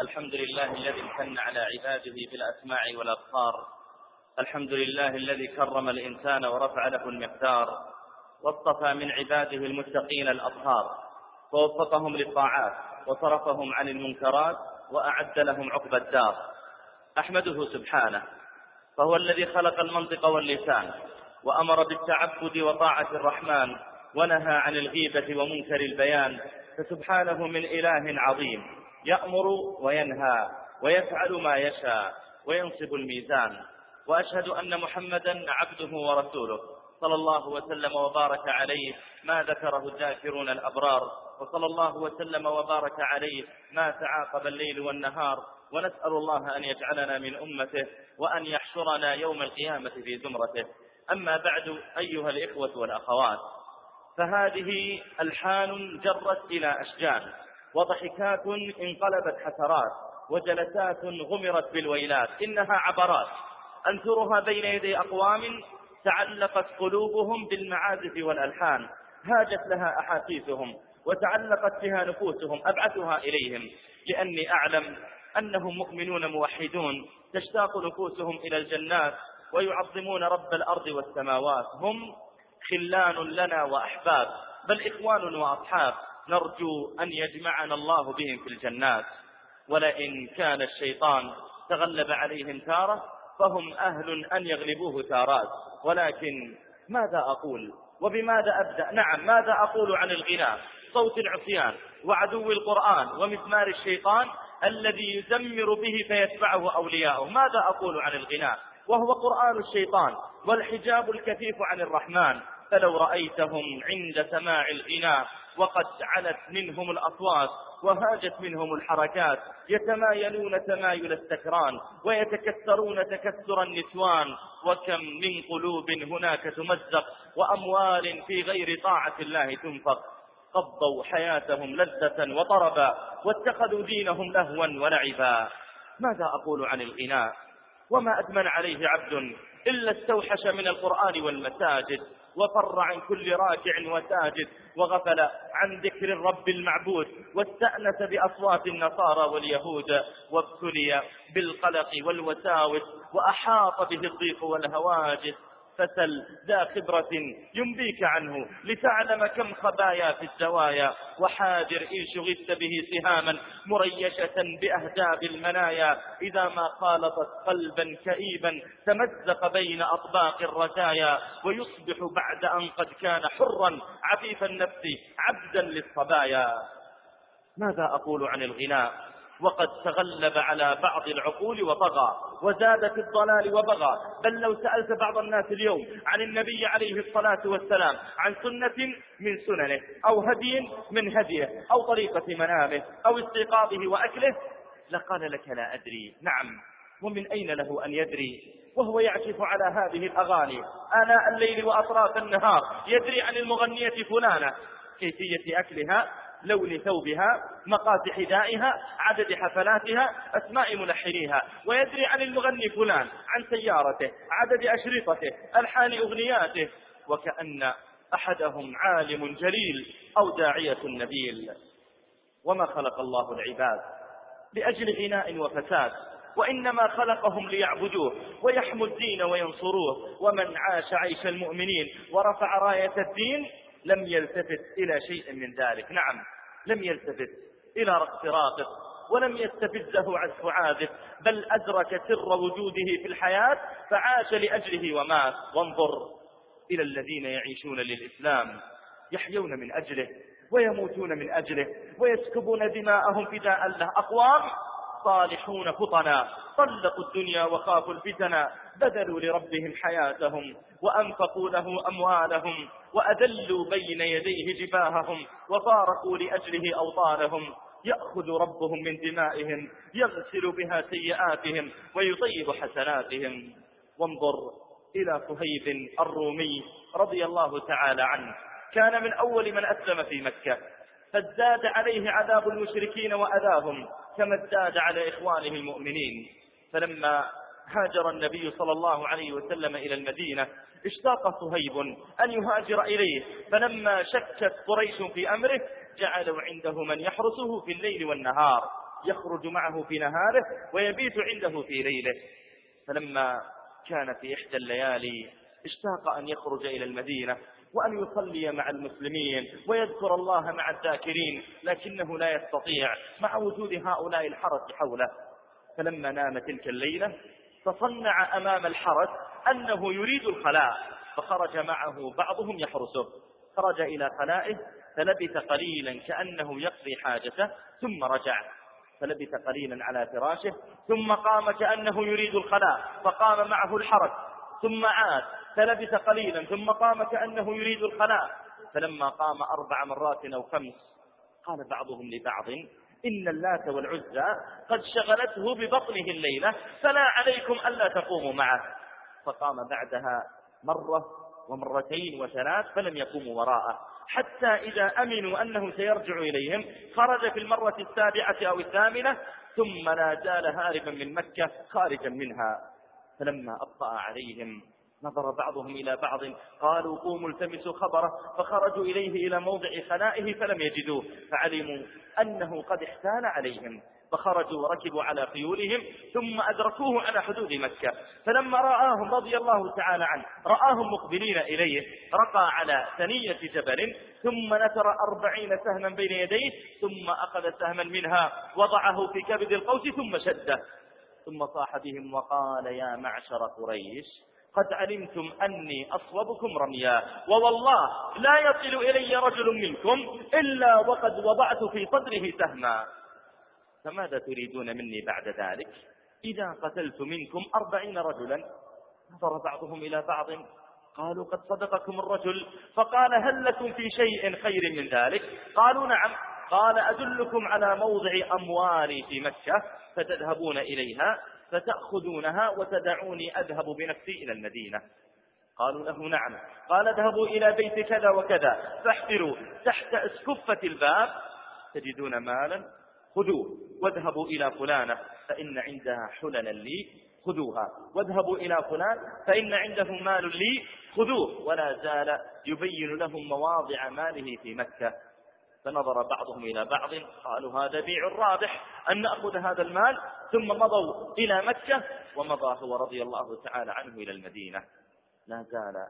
الحمد لله الذي امتن على عباده بالأسماع والأبصار. الحمد لله الذي كرم الإنسان ورفع له المقدار. واصطفى من عباده المتقين الأطهار. ووفقهم للطاعات وصرفهم عن المنكرات وأعد لهم عقب الدار. أحمده سبحانه. فهو الذي خلق المنطق واللسان وأمر بالتعبد وطاعة الرحمن ونهى عن الغيبة ومنكر البيان. فسبحانه من إله عظيم. يأمر وينهى ويفعل ما يشاء وينصب الميزان. وأشهد أن محمدا عبده ورسوله. صلى الله وسلم وبارك عليه ما ذكره الذاكرون الأبرار. وصلى الله وسلم وبارك عليه ما تعاقب الليل والنهار. ونسأل الله أن يجعلنا من أمته وأن يحشرنا يوم القيامة في زمرته. أما بعد أيها الإخوة والأخوات فهذه ألحان جرت إلى أشجان. وضحكات انقلبت حسرات وجلسات غمرت بالويلات إنها عبرات. أنثرها بين يدي أقوام تعلقت قلوبهم بالمعازف والألحان. هاجت لها أحاسيسهم وتعلقت بها نفوسهم أبعثها إليهم. لأني أعلم أنهم مؤمنون موحدون. تشتاق نفوسهم إلى الجنات ويعظمون رب الأرض والسماوات. هم خلان لنا وأحباب بل إخوان وأصحاب. نرجو أن يجمعنا الله بهم في الجنات. ولئن كان الشيطان تغلب عليهم تارة فهم أهل أن يغلبوه تارات. ولكن ماذا أقول؟ وبماذا أبدأ؟ نعم ماذا أقول عن الغناء صوت العصيان وعدو القرآن ومزمار الشيطان الذي يزمر به فيتبعه أولياؤه ماذا أقول عن الغناء وهو قرآن الشيطان والحجاب الكثيف عن الرحمن. فلو رأيتهم عند سماع الغناء وقد علت منهم الأصوات وهاجت منهم الحركات يتمايلون تمايل السكران ويتكسرون تكسر النسوان. وكم من قلوب هناك تمزق وأموال في غير طاعة الله تنفق. قضوا حياتهم لذة وطربا واتخذوا دينهم لهوا ولعبا. ماذا أقول عن الغناء وما أدمن عليه عبد إلا استوحش من القرآن والمساجد. وفر عن كل راكع وساجد وغفل عن ذكر الرب المعبود واستأنس بأصوات النصارى واليهود وابتلي بالقلق والوساوس وأحاط به الضيق والهواجس فسل ذا خبرة ينبيك عنه لتعلم كم خبايا في الزوايا. وحاذر إن شغلت به سهاما مريشة بأهداب المنايا. إذا ما خالطت قلبا كئيبا تمزق بين أطباق الرزايا ويصبح بعد أن قد كان حرا عفيف النفس عبدا للصبايا. ماذا أقول عن الغناء؟ وقد تغلب على بعض العقول وطغى وزاد في الضلال وبغى. بل لو سألت بعض الناس اليوم عن النبي عليه الصلاة والسلام عن سنة من سننه أو هدي من هديه أو طريقة منامه أو استيقاظه وأكله لقال لك لا أدري. نعم. ومن أين له أن يدري؟ وهو يعكف على هذه الأغاني. آناء الليل وأطراف النهار يدري عن المغنية فلانة. كيفية أكلها؟ لون ثوبها مقاس حذائها عدد حفلاتها أسماء ملحنيها. ويدري عن المغني فلان عن سيارته عدد أشرطته ألحان أغنياته. وكأن أحدهم عالم جليل أو داعية نبيل وما خلق الله العباد لأجل غناء وفساد. وإنما خلقهم ليعبدوه ويحموا الدين وينصروه. ومن عاش عيش المؤمنين ورفع راية الدين لم يلتفت إلى شيء من ذلك. نعم لم يلتفت إلى رقص راقص ولم يستفزه عزف عازف بل أدرك سر وجوده في الحياة فعاش لأجله ومات. وانظر إلى الذين يعيشون للإسلام يحيون من أجله ويموتون من أجله ويسكبون دماءهم فداء له. أقوام صالحون فطنا طلقوا الدنيا وخافوا الفتنا بذلوا لربهم حياتهم وأنفقوا له أموالهم. وأذلوا بين يديه جباههم وفارقوا لأجله أوطانهم. يأخذ ربهم من دمائهم يغسل بها سيئاتهم ويطيب حسناتهم. وانظر إلى صهيب الرومي رضي الله تعالى عنه. كان من أول من أسلم في مكة. فازداد عليه عذاب المشركين وأذاهم كما ازداد على إخوانه المؤمنين. فلما هاجر النبي صلى الله عليه وسلم إلى المدينة اشتاق صهيب أن يهاجر إليه فلما شكت قريش في أمره جعلوا عنده من يحرسه في الليل والنهار يخرج معه في نهاره ويبيت عنده في ليله. فلما كان في إحدى الليالي اشتاق أن يخرج إلى المدينة وأن يصلي مع المسلمين ويذكر الله مع الذاكرين لكنه لا يستطيع مع وجود هؤلاء الحرس حوله. فلما نام تلك الليلة تصنع أمام الحرس أنه يريد الخلاء فخرج معه بعضهم يحرسه. خرج إلى خلائه فلبث قليلا كأنه يقضي حاجته ثم رجع. فلبث قليلا على فراشه ثم قام كأنه يريد الخلاء فقام معه الحرس ثم عاد. فلبث قليلا ثم قام كأنه يريد الخلاء. فلما قام أربع مرات أو خمس قال بعضهم لبعض إن اللات والعزى قد شغلته ببطنه الليلة فلا عليكم ألا تقوموا معه. فقام بعدها مرة ومرتين وثلاث فلم يقوموا وراءه. حتى إذا أمنوا أنه سيرجع إليهم خرج في المرة السابعة أو الثامنة ثم لا زال هاربا من مكة خارجا منها. فلما أبطأ عليهم نظر بعضهم إلى بعض قالوا قوموا التمسوا خبره فخرجوا إليه إلى موضع خلائه فلم يجدوه فعلموا أنه قد احتال عليهم. فخرجوا وركبوا على خيولهم ثم أدركوه على حدود مكة. فلما رآهم رضي الله تعالى عنه رآهم مقبلين إليه رقى على ثنية جبل ثم نثر أربعين سهما بين يديه ثم أخذ سهما منها وضعه في كبد القوس ثم شده. ثم صاح بهم وقال يا معشر قريش قد علمتم أني أصوبكم رميا ووالله لا يصل إلي رجل منكم إلا وقد وضعت في صدره سهما. فماذا تريدون مني بعد ذلك؟ إذا قتلت منكم أربعين رجلا نظر بعضهم إلى بعض قالوا قد صدقكم الرجل فقال هل لكم في شيء خير من ذلك؟ قالوا نعم. قال أدلكم على موضع أموالي في مكة فتذهبون إليها فتأخذونها وتدعوني أذهب بنفسي إلى المدينة. قالوا له نعم. قال اذهبوا إلى بيت كذا وكذا فاحفروا تحت اسكفة الباب تجدون مالا خذوه. واذهبوا إلى فلانة فإن عندها حللا لي خذوها. واذهبوا إلى فلان فإن عنده مال لي خذوه. ولا زال يبين لهم مواضع ماله في مكة. فنظر بعضهم إلى بعض قالوا هذا بيع رابح أن نأخذ هذا المال. ثم مضوا إلى مكة ومضى هو رضي الله تعالى عنه إلى المدينة. لا زال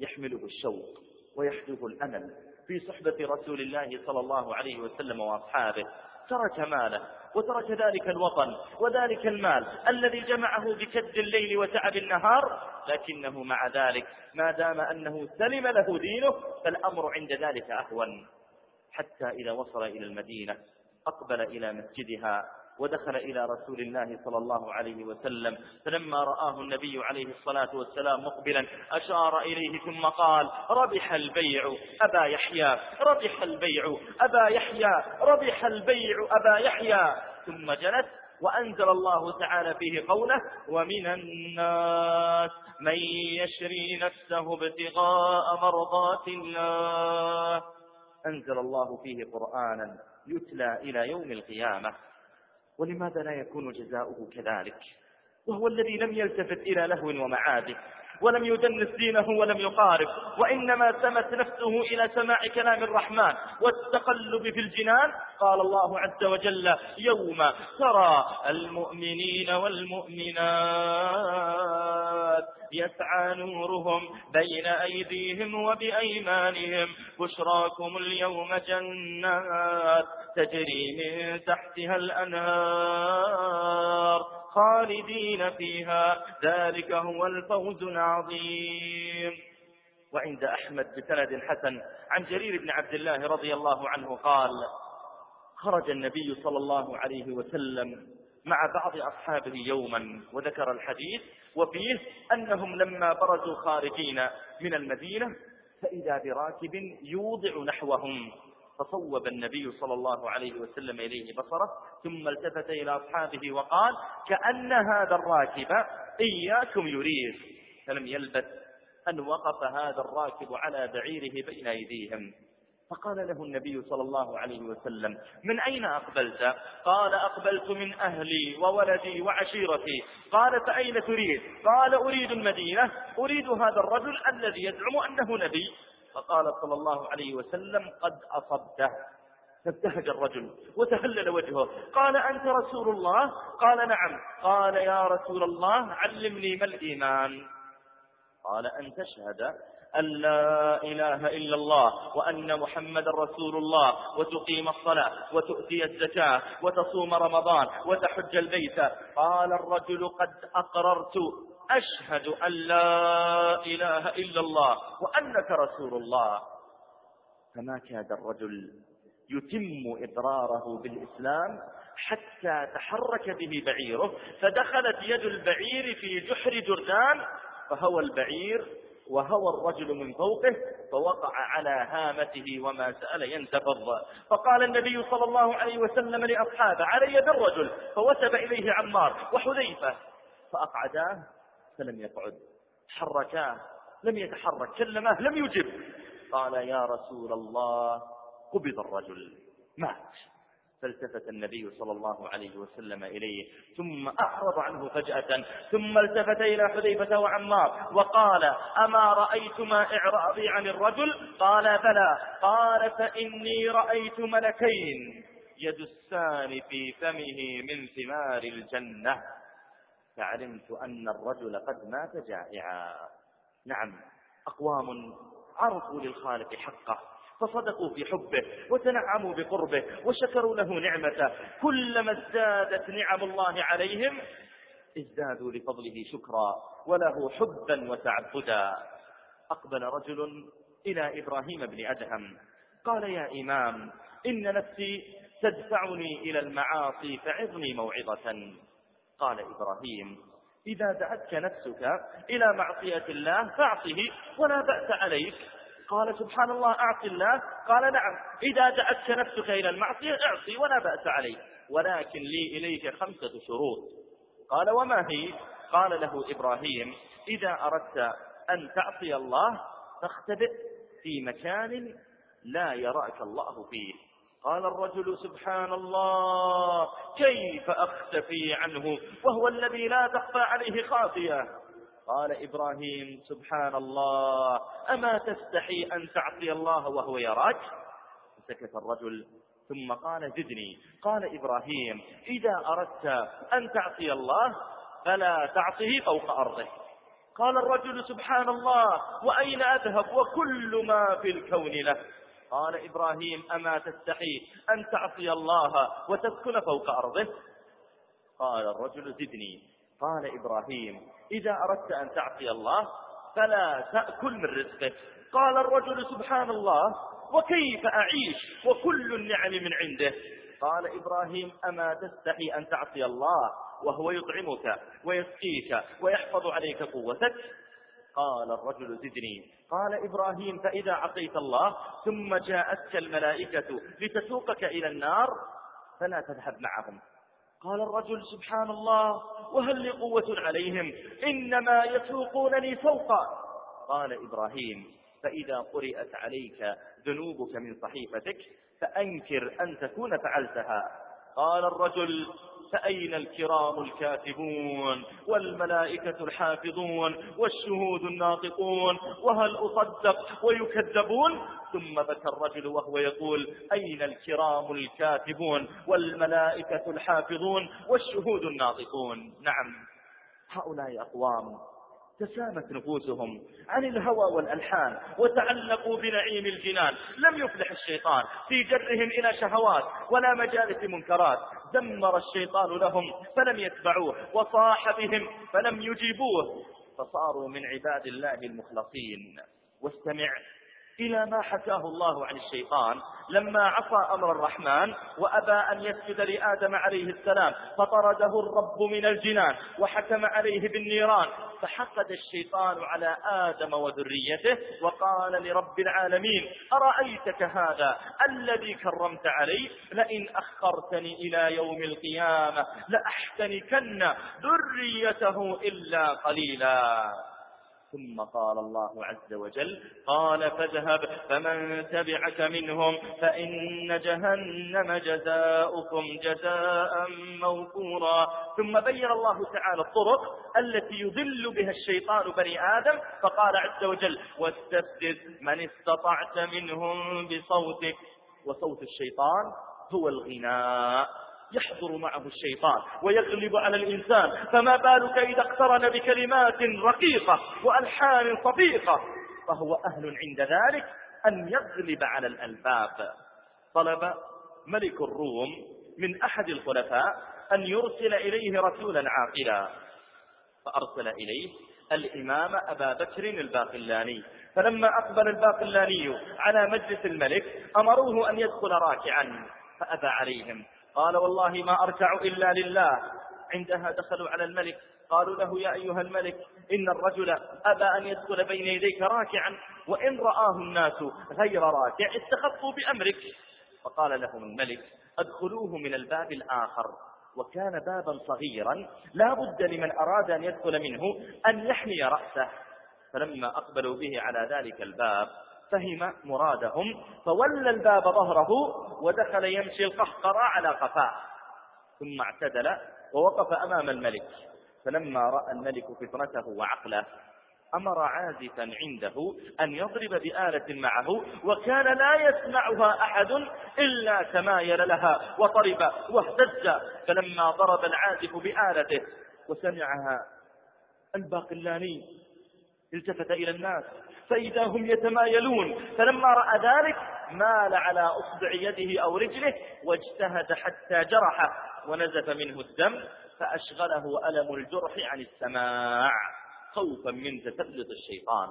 يحمله الشوق ويحدث الأمل في صحبة رسول الله صلى الله عليه وسلم وأصحابه. ترك ماله. وترك ذلك الوطن وذلك المال الذي جمعه بكد الليل وتعب النهار لكنه مع ذلك ما دام أنه سلم له دينه فالأمر عند ذلك أهون. حتى إذا وصل إلى المدينة أقبل إلى مسجدها. ودخل إلى رسول الله صلى الله عليه وسلم. فلما رآه النبي عليه الصلاة والسلام مقبلا أشار إليه ثم قال ربح البيع أبا يحيى ربح البيع أبا يحيى ربح البيع أبا يحيى. ثم جلس وأنزل الله تعالى فيه قوله ومن الناس من يشري نفسه ابتغاء مرضات الله. أنزل الله فيه قرآنا يتلى إلى يوم القيامة. ولماذا لا يكون جزاؤه كذلك؟ وهو الذي لم يلتفت إلى لهو ومعاده ولم يدنس دينه ولم يقارب وإنما سمت نفسه إلى سماع كلام الرحمن والتقلب في الجنان. قال الله عز وجل يوم ترى المؤمنين والمؤمنات يسعى نورهم بين أيديهم وبأيمانهم. بشراكم اليوم جنات تجري من تحتها الأنهار خالدين فيها. ذلك هو الفوز العظيم. وعند أحمد بسند حسن عن جرير بن عبد الله رضي الله عنه قال خرج النبي صلى الله عليه وسلم مع بعض أصحابه يوما وذكر الحديث وفيه أنهم لما برزوا خارجين من المدينة فإذا براكب يوضع نحوهم. فصوب النبي صلى الله عليه وسلم إليه بصره ثم التفت إلى أصحابه وقال كأن هذا الراكب إياكم يريد. فلم يلبث أن وقف هذا الراكب على بعيره بين أيديهم. فقال له النبي صلى الله عليه وسلم من أين أقبلت؟ قال أقبلت من أهلي وولدي وعشيرتي. قال فأين تريد؟ قال أريد المدينة أريد هذا الرجل الذي يزعم أنه نبي. فقال صلى الله عليه وسلم قد أصبته فابتهج الرجل وتهلل وجهه. قال أنت رسول الله؟ قال نعم. قال يا رسول الله علمني ما الإيمان. قال أن تشهد أن لا إله إلا الله وأن محمد رسول الله وتقيم الصلاة وتؤتي الزكاة وتصوم رمضان وتحج البيت. قال الرجل قد أقررت أشهد أن لا إله إلا الله وأنك رسول الله. فما كاد الرجل يتم إقراره بالإسلام حتى تحرك به بعيره فدخلت يد البعير في جحر جردان فهوى البعير وهوى الرجل من فوقه فوقع على هامته وما سأل ينتفض. فقال النبي صلى الله عليه وسلم لأصحابه علي بالرجل فوسب إليه عمار وحذيفة. فأقعداه فلم يقعد. حركاه لم يتحرك. كلمه لم يجب. قال يا رسول الله قبض الرجل. مات. فالتفت النبي صلى الله عليه وسلم إليه ثم أعرض عنه فجأة ثم التفت إلى حذيفة وعمار وقال أما رأيتما إعراضي عن الرجل؟ قال بلى. قال فإني رأيت ملكين يدسان في فمه من ثمار الجنة. فعلمت أن الرجل قد مات جائعا. نعم أقوام عرفوا للخالق حقه. فصدقوا في حبه وتنعموا بقربه وشكروا له نعمته. كلما ازدادت نعم الله عليهم ازدادوا لفضله شكرا وله حبا وتعبدا. أقبل رجل إلى إبراهيم بن أدهم. قال يا إمام إن نفسي تدفعني إلى المعاصي فعظني موعظة. قال إبراهيم إذا دعتك نفسك إلى معصية الله فاعصه ولا بأس عليك. قال سبحان الله أعطي الله. قال نعم. إذا دعتك نفسك إلى المعصية أعصي ولا بأس عليك. ولكن لي إليك خمسة شروط. قال وما هي؟ قال له إبراهيم إذا أردت أن تعصي الله فاختبئ في مكان لا يراك الله فيه. قال الرجل سبحان الله كيف أختفي عنه؟ وهو الذي لا تخفى عليه خافية. قال إبراهيم سبحان الله أما تستحي أن تعصي الله وهو يراك؟ سكت الرجل ثم قال زدني. قال إبراهيم إذا أردت أن تعصي الله فلا تعصه فوق أرضه. قال الرجل سبحان الله وأين أذهب؟ وكل ما في الكون له. قال إبراهيم أما تستحي أن تعصي الله وتسكن فوق أرضه؟ قال الرجل زدني. قال إبراهيم إذا أردت أن تعصي الله فلا تأكل من رزقه قال الرجل سبحان الله وكيف أعيش؟ وكل النعم من عنده. قال إبراهيم أما تستحي أن تعصي الله وهو يطعمك ويسقيك ويحفظ عليك قوتك؟ قال الرجل زدني. قال إبراهيم فإذا عصيت الله ثم جاءتك الملائكة لتسوقك إلى النار فلا تذهب معهم. قال الرجل سبحان الله وهل لي قوة عليهم؟ إنما يسوقونني سوقا قال إبراهيم فإذا قرأت عليك ذنوبك من صحيفتك فأنكر أن تكون فعلتها. قال الرجل فأين الكرام الكاتبون؟ والملائكة الحافظون؟ والشهود الناطقون؟ وهل أصدق ويكذبون؟ ثم بكى الرجل وهو يقول أين الكرام الكاتبون؟ والملائكة الحافظون؟ والشهود الناطقون؟ نعم. هؤلاء أقوام تسامت نفوسهم عن الهوى والألحان وتعلقوا بنعيم الجنان. لم يفلح الشيطان في جرهم إلى شهوات ولا مجالس منكرات. دمر الشيطان لهم فلم يتبعوه وصاح بهم فلم يجيبوه. فصاروا من عباد الله المخلصين. واستمع إلى ما حكاه الله عن الشيطان لما عصى أمر الرحمن وأبى أن يسجد لآدم عليه السلام فطرده الرب من الجنان وحكم عليه بالنيران فحقد الشيطان على آدم وذريته وقال لرب العالمين أرأيتك هذا الذي كرمت عليه لئن أخرتني إلى يوم القيامة لأحتنكن ذريته إلا قليلا. ثم قال الله عز وجل قال فاذهب فمن تبعك منهم فإن جهنم جزاؤكم جزاء موفورا. ثم بين الله تعالى الطرق التي يضل بها الشيطان بني آدم فقال عز وجل واستفزز من استطعت منهم بصوتك. وصوت الشيطان هو الغناء. يحضر معه الشيطان ويغلب على الإنسان. فما بالك إذا اقترن بكلمات رقيقة وألحان صفيقة فهو أهل عند ذلك أن يغلب على الألباب. طلب ملك الروم من أحد الخلفاء أن يرسل إليه رسولا عاقلا. فأرسل إليه الإمام أبا بكر الباقلاني. فلما أقبل الباقلاني على مجلس الملك أمروه أن يدخل راكعا. فأبى عليهم قال والله ما أركع إلا لله. عندها دخلوا على الملك. قالوا له يا أيها الملك إن الرجل أبى أن يدخل بين يديك راكعا وإن رآه الناس غير راكع استخفوا بأمرك. فقال لهم الملك أدخلوه من الباب الآخر. وكان بابا صغيرا لا بد لمن أراد أن يدخل منه أن يحني رأسه. فلما أقبلوا به على ذلك الباب فهم مرادهم فولى الباب ظهره ودخل يمشي القهقرى على قفاه. ثم اعتدل ووقف أمام الملك فلما رأى الملك فطرته وعقله أمر عازفا عنده أن يضرب بآلة معه وكان لا يسمعها أحد إلا تمايل لها وطرب واهتز. فلما ضرب العازف بآلته وسمعها الباقلاني التفت إلى الناس. فإذا هم يتمايلون. فلما رأى ذلك مال على أصبع يده أو رجله واجتهد حتى جرحه ونزف منه الدم فأشغله ألم الجرح عن السماع خوفا من تسلط الشيطان.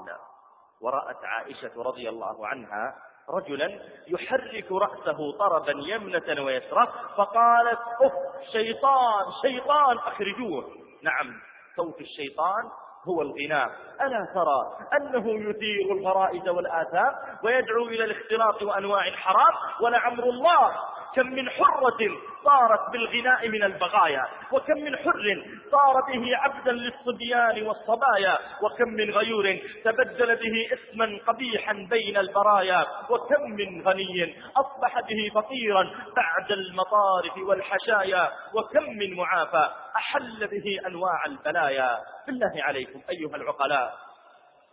ورأت عائشة رضي الله عنها رجلا يحرك رأسه طربا يمنة ويسرى فقالت أف شيطان شيطان أخرجوه. نعم صوت الشيطان هو الغناء ألا ترى أنه يثير الغرائز والآثام ويدعو إلى الاختلاط وأنواع الحرام ولعمر الله كم من حرة صارت بالغناء من البغايا وكم من حر صار به عبدا للصبيان والصبايا وكم من غيور تبدل به اسما قبيحا بين البرايا وكم من غني أصبح به فقيرا بعد المطارف والحشايا وكم من معافى أحل به أنواع البلايا. بالله عليكم أيها العقلاء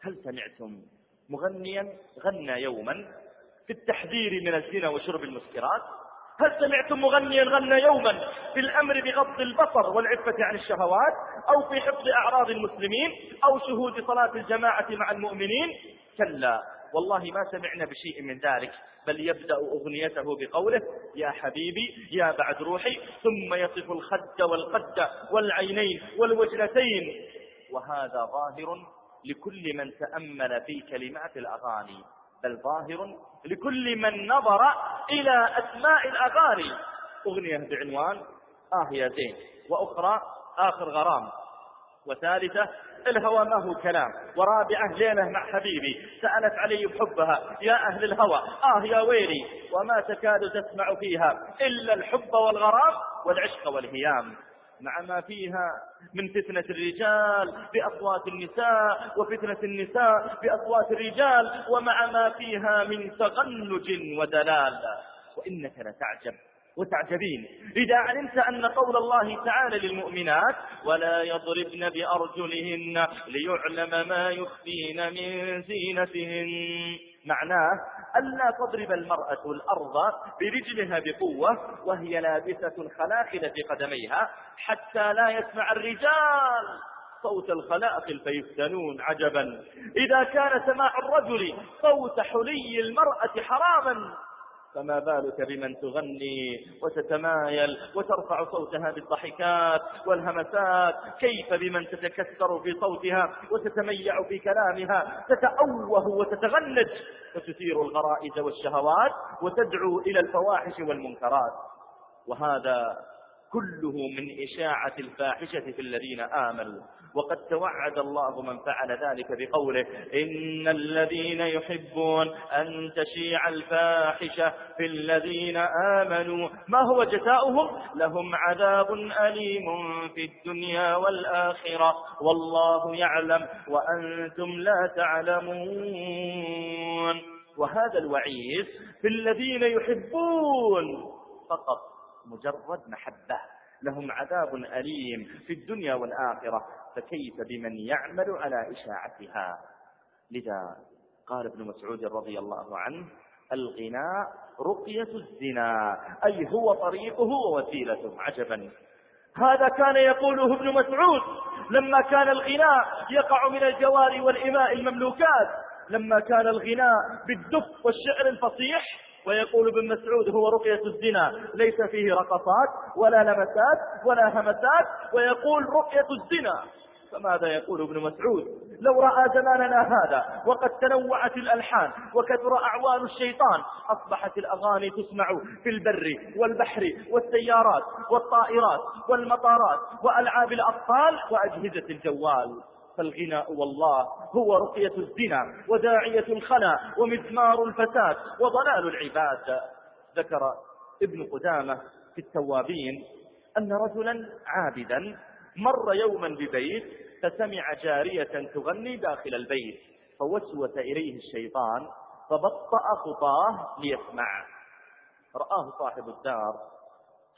هل سمعتم مغنيا غنى يوما في التحذير من الزنا وشرب المسكرات؟ هل سمعتم مغنيا غنى يوما في الأمر بغض البصر والعفة عن الشهوات أو في حفظ أعراض المسلمين أو شهود صلاة الجماعة مع المؤمنين؟ كلا والله ما سمعنا بشيء من ذلك بل يبدأ أغنيته بقوله يا حبيبي يا بعد روحي ثم يصف الخد والقد والعينين والوجلتين. وهذا ظاهر لكل من تأمل في كلمات الأغاني. بل ظاهر لكل من نظر إلى أسماء الأغاني أغنية بعنوان آه يا زين. وأخرى آخر غرام. وثالثة الهوى ما هو كلام. ورابعة ليلة مع حبيبي. سألت علي بحبها يا أهل الهوى آه يا ويلي. وما تكاد تسمع فيها إلا الحب والغرام والعشق والهيام. مع ما فيها من فتنة الرجال بأصوات النساء وفتنة النساء بأصوات الرجال ومع ما فيها من تغنج ودلال. وإنك لتعجب وتعجبين. إذا علمت أن قول الله تعالى للمؤمنات ولا يضربن بأرجلهن ليعلم ما يخفين من زينتهن. معناه ألا تضرب المرأة الأرض برجلها بقوة وهي لابسة خلاخل في قدميها حتى لا يسمع الرجال صوت الخلاخل فيفتنون عجبا. إذا كان سماع الرجل صوت حلي المرأة حراما فما بالك بمن تغني وتتمايل وترفع صوتها بالضحكات والهمسات؟ كيف بمن تتكسر في صوتها وتتميع في كلامها؟ تتأوه وتتغنج وتثير الغرائز والشهوات وتدعو إلى الفواحش والمنكرات. وهذا كله من إشاعة الفاحشة في الذين آمنوا. وقد توعد الله من فعل ذلك بقوله إن الذين يحبون أن تشيع الفاحشة في الذين آمنوا. ما هو جزاؤهم؟ لهم عذاب أليم في الدنيا والآخرة. والله يعلم وأنتم لا تعلمون. وهذا الوعيد في الذين يحبون فقط. مجرد محبة. لهم عذاب أليم في الدنيا والآخرة. فكيف بمن يعمل على إشاعتها؟ لذا قال ابن مسعود رضي الله عنه الغناء رقية الزنا أي هو طريقه ووسيلته عجبا. هذا كان يقوله ابن مسعود لما كان الغناء يقع من الجواري والإماء المملوكات. لما كان الغناء بالدف والشعر الفصيح ويقول ابن مسعود هو رقية الزنا ليس فيه رقصات ولا لمسات ولا همسات ويقول رقية الزنا. فماذا يقول ابن مسعود؟ لو رأى زماننا هذا وقد تنوعت الألحان وكثر أعوان الشيطان أصبحت الأغاني تسمع في البر والبحر والسيارات والطائرات والمطارات وألعاب الأطفال وأجهزة الجوال. فالغناء والله هو رقية الزنا وداعية الخنا ومزمار الفساد وضلال العباد. ذكر ابن قدامة في التوابين أن رجلا عابدا مر يوما ببيت فسمع جارية تغني داخل البيت فوسوس إليه الشيطان فبطأ خطاه ليسمع. رآه صاحب الدار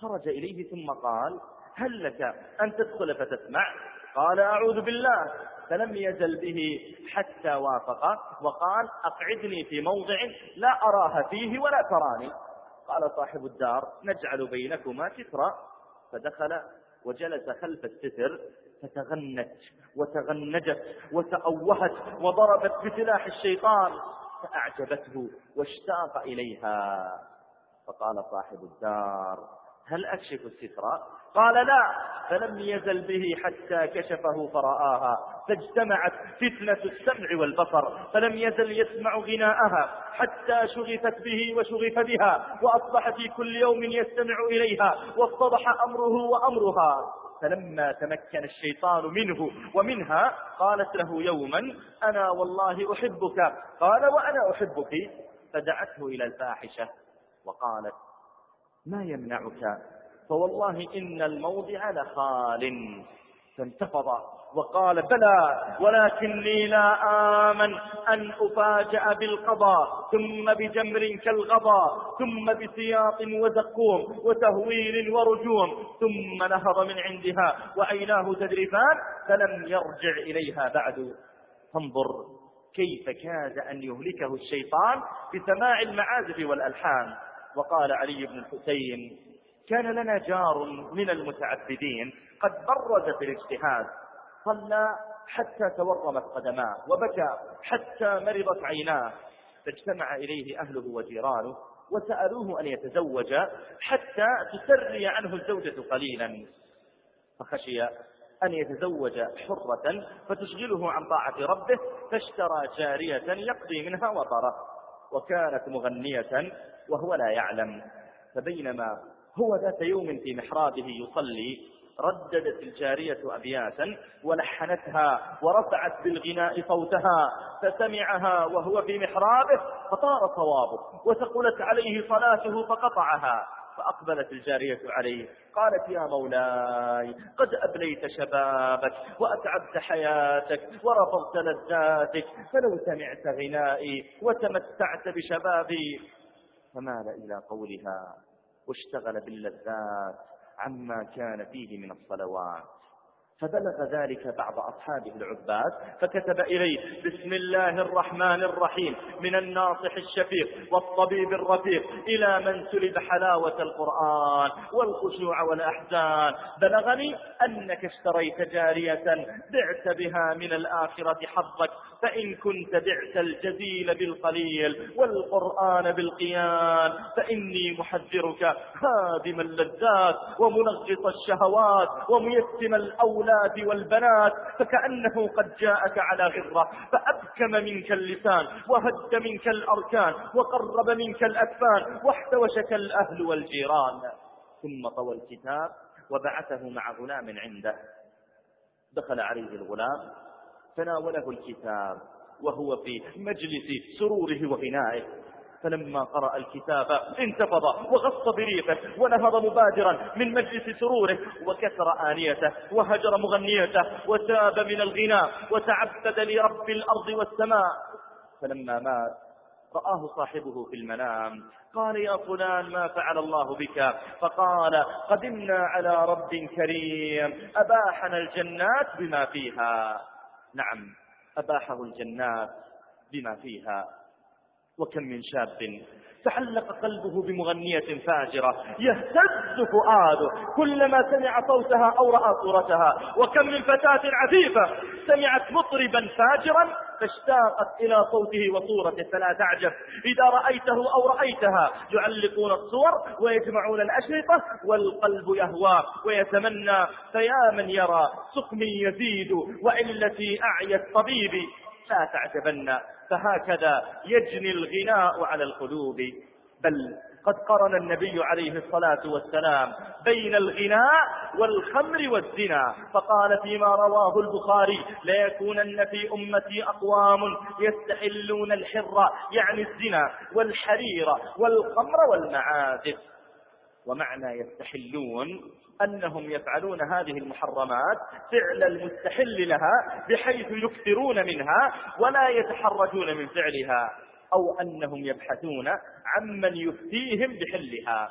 خرج إليه ثم قال هل لك أن تدخل فتسمع؟ قال أعوذ بالله. فلم يزل به حتى وافق وقال أقعدني في موضع لا أراها فيه ولا تراني. قال صاحب الدار نجعل بينكما سترا. فدخل وجلس خلف الستر فتغنت وتغنجت وتأوهت وضربت بسلاح الشيطان فأعجبته واشتاق إليها. فقال صاحب الدار هل أكشف الستر؟ قال لا فلم يزل به حتى كشفه فرآها فاجتمعت فتنة السمع والبصر فلم يزل يسمع غناءها حتى شغفت به وشغف بها وأصبح في كل يوم يستمع إليها واصطبح أمره وأمرها. فلما تمكن الشيطان منه ومنها قالت له يوما أنا والله أحبك. قال وأنا أحبك. فدعته إلى الفاحشة وقالت ما يمنعك فوالله إن الموضع لخال. فانتفض وقال بلى ولكني لا آمن أن أفاجأ بالقضاء ثم بجمر كالغضا ثم بسياط وزقوم وتهويل ورجوم ثم نهض من عندها وعيناه تدرفان فلم يرجع إليها بعد. فانظر كيف كاد أن يهلكه الشيطان بسماع المعازف والألحان. وقال علي بن الحسين كان لنا جار من المتعبدين قد برز في الاجتهاد صلى حتى تورمت قدماه وبكى حتى مرضت عيناه. فاجتمع إليه أهله وجيرانه وسألوه أن يتزوج حتى تسري عنه الزوجة قليلا. فخشي أن يتزوج حرة فتشغله عن طاعة ربه فاشترى جارية يقضي منها وطره وكانت مغنية وهو لا يعلم. فبينما هو ذات يوم في محرابه يصلي رددت الجارية أبياتا ولحنتها ورفعت بالغناء صوتها فسمعها وهو في محرابه فطار صوابه وثقلت عليه صلاته فقطعها فأقبلت الجارية عليه قالت يا مولاي قد أبليت شبابك وأتعبت حياتك ورفضت لذاتك فلو سمعت غنائي وتمتعت بشبابي. فمال إلى قولها. واشتغل باللذات عما كان فيه من الصلوات. فبلغ ذلك بعض أصحابه العباد فكتب إليه بسم الله الرحمن الرحيم من الناصح الشفيق والطبيب الرفيق إلى من سلب حلاوة القرآن والخشوع والأحزان. بلغني أنك اشتريت جارية بعت بها من الآخرة حظك فإن كنت بعت الجزيل بالقليل والقرآن بالقيان فإني محذرك هادم اللذات ومنغص الشهوات وميتم الأولاد والبنات فكأنه قد جاءك على غرة فأبكم منك اللسان وهد منك الأركان وقرب منك الأكفان واحتوشك الأهل والجيران. ثم طوى الكتاب وبعثه مع غلام عنده. دخل عليه الغلام تناوله الكتاب وهو في مجلس سروره وغنائه فلما قرأ الكتاب انتفض وغص بريقه ونهض مبادرا من مجلس سروره وكسر آنيته وهجر مغنيته وتاب من الغناء وتعبد لرب الأرض والسماء. فلما مات رآه صاحبه في المنام. قال يا فلان ما فعل الله بك؟ فقال قدمنا على رب كريم. أباحنا الجنات بما فيها. نعم أباحه الجنات بما فيها وكم من شاب تعلق قلبه بمغنية فاجرة يهتز فؤاده. كلما سمع صوتها أو رأى صورتها. وكم من فتاة عفيفة سمعت مطربا فاجرا فاشتاقت إلى صوته وصورته فلا تعجب إذا رأيته أو رأيتها يعلقون الصور ويجمعون الأشرطة والقلب يهوى ويتمنى. فيا من يرى سقمي يزيد وإلتي أعيا الطبيب. لا تعجبن. فهكذا يجني الغناء على القلوب. بل قد قرن النبي عليه الصلاة والسلام بين الغناء والخمر والزنا فقال فيما رواه البخاري ليكونن في أمتي أقوام يستحلون الحر يعني الزنا والحرير والخمر والمعازف. ومعنى يستحلون أنهم يفعلون هذه المحرمات فعل المستحل لها بحيث يكثرون منها ولا يتحرجون من فعلها أو أنهم يبحثون عمن يفتيهم بحلها.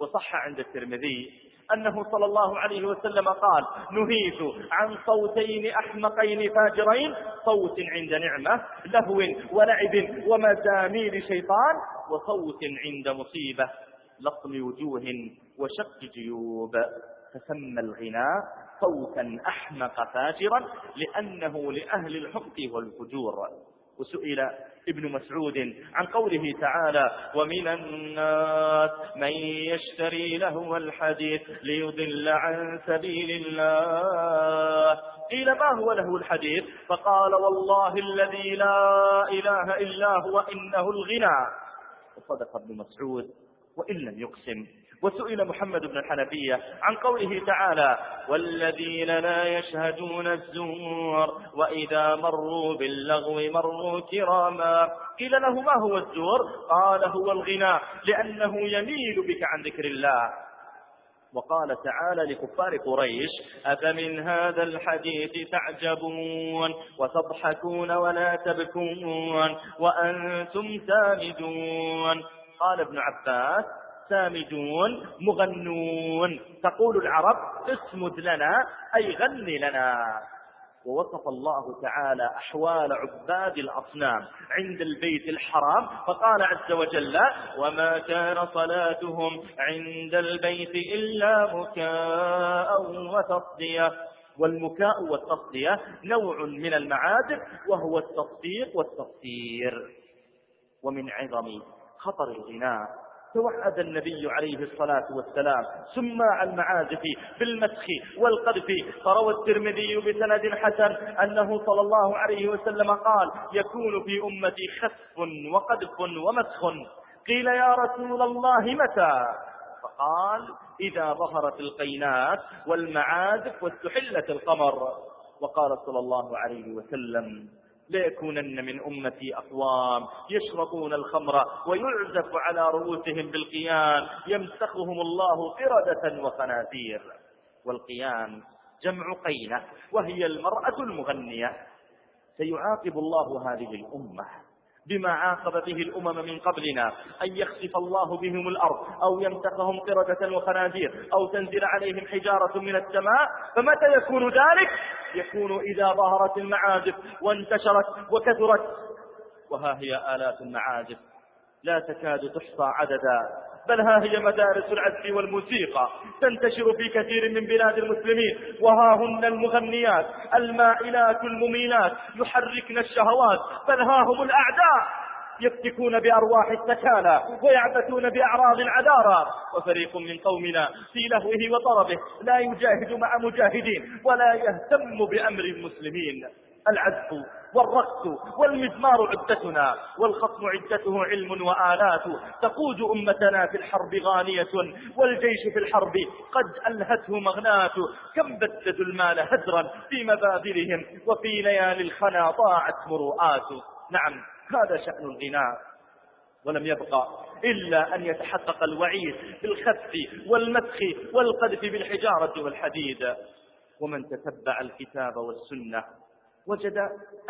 وصح عند الترمذي أنه صلى الله عليه وسلم قال نهيت عن صوتين أحمقين فاجرين صوت عند نعمة لهو ولعب ومزامير شيطان وصوت عند مصيبة لطم وجوه وشق جيوب فسمى الغناء صوتا أحمق فاجرا لأنه لأهل الحق والفجور. وسئل ابن مسعود عن قوله تعالى ومن الناس من يشتري له الحديث ليضل عن سبيل الله قيل ما هو له الحديث؟ فقال والله الذي لا إله إلا هو إنه الغنى وصدق ابن مسعود وإن لم يقسم وسئل محمد بن الحنفية عن قوله تعالى والذين لا يشهدون الزور وإذا مروا باللغو مروا كراما. قيل له ما هو الزور؟ قال هو الغنى لأنه يميل بك عن ذكر الله. وقال تعالى لكفار قريش أفمن هذا الحديث تعجبون وتضحكون ولا تبكون وأنتم سامدون. قال ابن عباس سامدون مغنون. تقول العرب اسمد لنا أي غني لنا. ووصف الله تعالى أحوال عباد الأصنام عند البيت الحرام فقال عز وجل وما كان صلاتهم عند البيت إلا مكاء وتصدية. والمكاء والتصدية نوع من المعادن وهو التصديق والتصدير ومن عظم خطر الغناء توعد النبي عليه الصلاة والسلام. سماع المعازف بالمسخ والقذف. فروى الترمذي بسند حسن أنه صلى الله عليه وسلم قال يكون في أمتي خسف وقذف ومسخ. قيل يا رسول الله متى؟ فقال إذا ظهرت القينات والمعازف واستحلت القمر. وقال صلى الله عليه وسلم ليكونن من أمتي أقوام يشربون الخمر ويعزف على رؤوسهم بالقيان يمسخهم الله قردة وخنازير. والقيان جمع قينة وهي المرأة المغنية. سيعاقب الله هذه الأمة. بما عاقب به الأمم من قبلنا. أن يخسف الله بهم الأرض أو يمسخهم قردة وخنازير أو تنزل عليهم حجارة من السماء. فمتى يكون ذلك؟ يكون إذا ظهرت المعازف وانتشرت وكثرت. وها هي آلاف المعازف. لا تكاد تحصى عددا. بل ها هي مدارس العزف والموسيقى تنتشر في كثير من بلاد المسلمين وها هن المغنيات المائلات المميلات يحركن الشهوات بل ها هم الأعداء يفتكون بأرواح السكالى ويعبثون بأعراض العذارى. وفريق من قومنا في لهوه وطربه لا يجاهد مع مجاهدين ولا يهتم بأمر المسلمين. العزف والرقص والمزمار عدتنا والخصم عدته علم وآلات تقود أمتنا في الحرب غانية والجيش في الحرب قد ألهته مغناة كم بددوا المال هدرا في مبادرهم وفي ليالي الخنا ضاعت مروءات نعم هذا شأن الغناء ولم يبقى إلا أن يتحقق الوعيد بالخف والمسخ والقذف بالحجارة والحديد ومن تتبع الكتاب والسنة وجد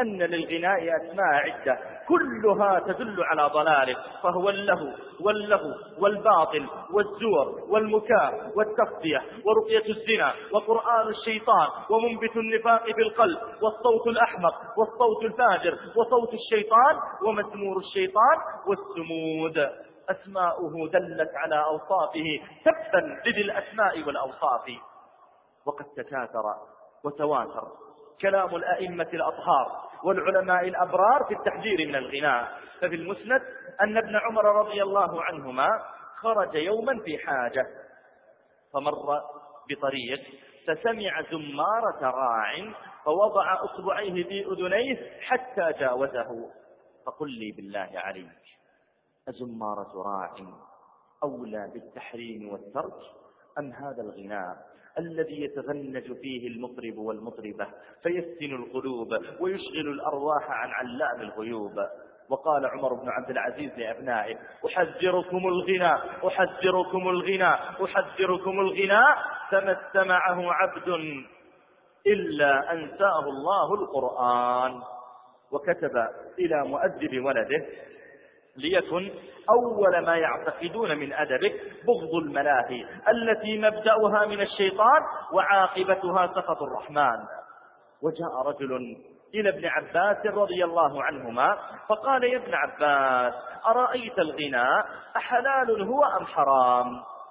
أن للغناء أسماء عدة كلها تدل على ضلاله فهو اللهو واللهو والباطل والزور والمكاء والتصدية ورقية الزنا وقرآن الشيطان ومنبت النفاق في القلب والصوت الأحمق والصوت الفاجر وصوت الشيطان ومزمور الشيطان والسمود. أسماؤه دلت على أوصافه تبا لذي الأسماء والأوصاف. وقد تكاثر وتواتر. كلام الأئمة الأطهار والعلماء الأبرار في التحذير من الغناء. ففي المسند أن ابن عمر رضي الله عنهما خرج يوما في حاجة فمر بطريق فسمع زمارة راع فوضع أصبعيه في أذنيه حتى جاوزه. فقل لي بالله عليك أزمارة راع أولى بالتحريم والترك أم هذا الغناء؟ الذي يتغنج فيه المطرب والمطربة فيفتن القلوب ويشغل الأرواح عن علام الغيوب. وقال عمر بن عبد العزيز لأبنائه أحذركم الغناء أحذركم الغناء أحذركم الغناء فما استمعه عبد إلا أنساه الله القرآن. وكتب إلى مؤدب ولده ليكن أول ما يعتقدون من أدبك بغض الملاهي التي مبدأها من الشيطان وعاقبتها سخط الرحمن. وجاء رجل إلى ابن عباس رضي الله عنهما فقال يا ابن عباس أرأيت الغناء؟ أحلال هو أم حرام؟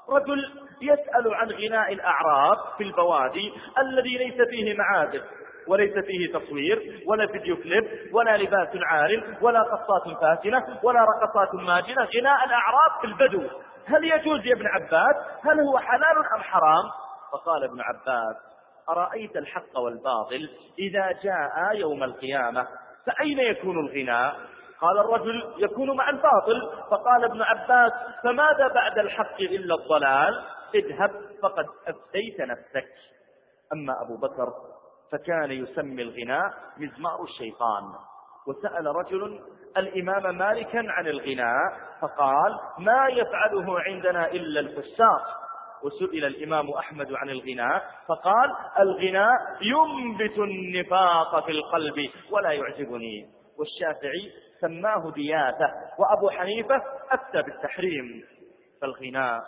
رجل يسأل عن غناء الأعراب في البوادي الذي ليس فيه معازف وليس فيه تصوير ولا فيديو كليب ولا لباس عار ولا قصات فاتنة ولا رقصات ماجنة. غناء الأعراب في البدو. هل يجوز يا ابن عباس؟ هل هو حلال أم حرام؟ فقال ابن عباس أرأيت الحق والباطل إذا جاء يوم القيامة فأين يكون الغناء قال الرجل يكون مع الباطل. فقال ابن عباس فماذا بعد الحق إلا الضلال؟ اذهب فقد أفتيت نفسك. أما أبو بكر فكان يسمي الغناء مزمار الشيطان. وسأل رجل الإمام مالكا عن الغناء فقال ما يفعله عندنا إلا الفساق. وسئل الإمام أحمد عن الغناء فقال الغناء ينبت النفاق في القلب ولا يعجبني. والشافعي سماه دياثة وأبو حنيفة أفتى بالتحريم. فالغناء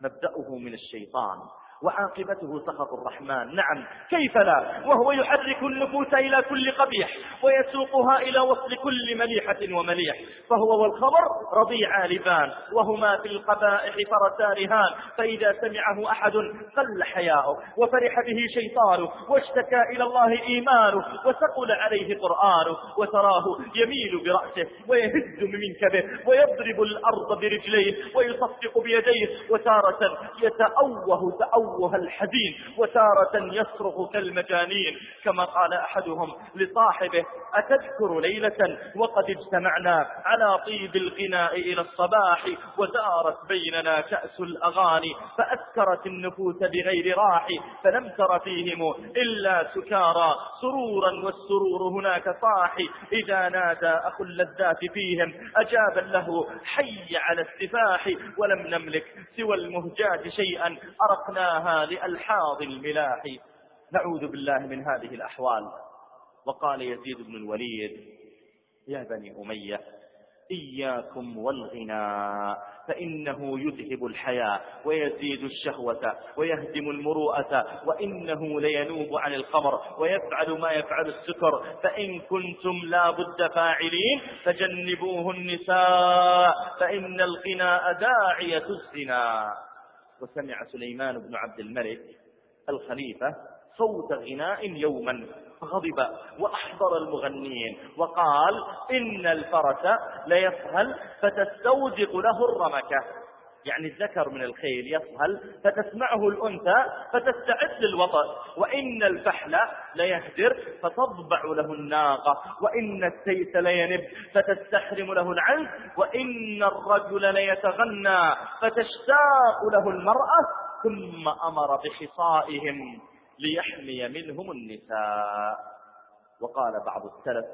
مبدأه من الشيطان. وعاقبته سخط الرحمن. نعم كيف لا؟ وهو يحرك النفوس إلى كل قبيح ويسوقها إلى وصل كل مليحة ومليح. فهو والخمر رضيع لبان وهما في القبائح فرسان هان فإذا سمعه أحد قل حياؤه وفرح به شيطانه واشتكى إلى الله إيمانه وثقل عليه قرآنه وتراه يميل برأسه ويهز من منكبه ويضرب الأرض برجليه ويصفق بيديه وتارة يتأوه تأوه تأوه الحزين وتارة يصرخ كالمجانين. كما قال أحدهم لصاحبه أتذكر ليلة وقد اجتمعنا على طيب الغناء إلى الصباح ودارت بيننا كأس الأغاني فأسكرت النفوس بغير راح فلم تر فيهم إلا سكارى. سرورا والسرور هناك صاحي إذا نادى أخو اللذات فيهم أجابا له حي على السفاح. ولم نملك سوى المهجات شيئا أرقناه لألحاظ الملاح. نعوذ بالله من هذه الأحوال. وقال يزيد بن الوليد يا بني أمية إياكم والغناء فإنه يذهب الحياة ويزيد الشهوة ويهدم المروءة وإنه لينوب عن الخمر ويفعل ما يفعل السكر فإن كنتم لا بد فاعلين فجنبوه النساء فإن الغناء داعية الزنا. وسمع سليمان بن عبد الملك الخليفة صوت غناء يوما فغضب وأحضر المغنين وقال إن الفرس ليسهل فتستوزق له الرمكة. يعني الذكر من الخيل يصهل فتسمعه الأنثى فتستعد للوطن. وإن الفحل ليهدر فتضبع له الناقة. وإن السيس لينب فتستحرم له العنز. وإن الرجل ليتغنى فتشتاق له المرأة. ثم أمر بخصائهم ليحمي منهم النساء. وقال بعض السلف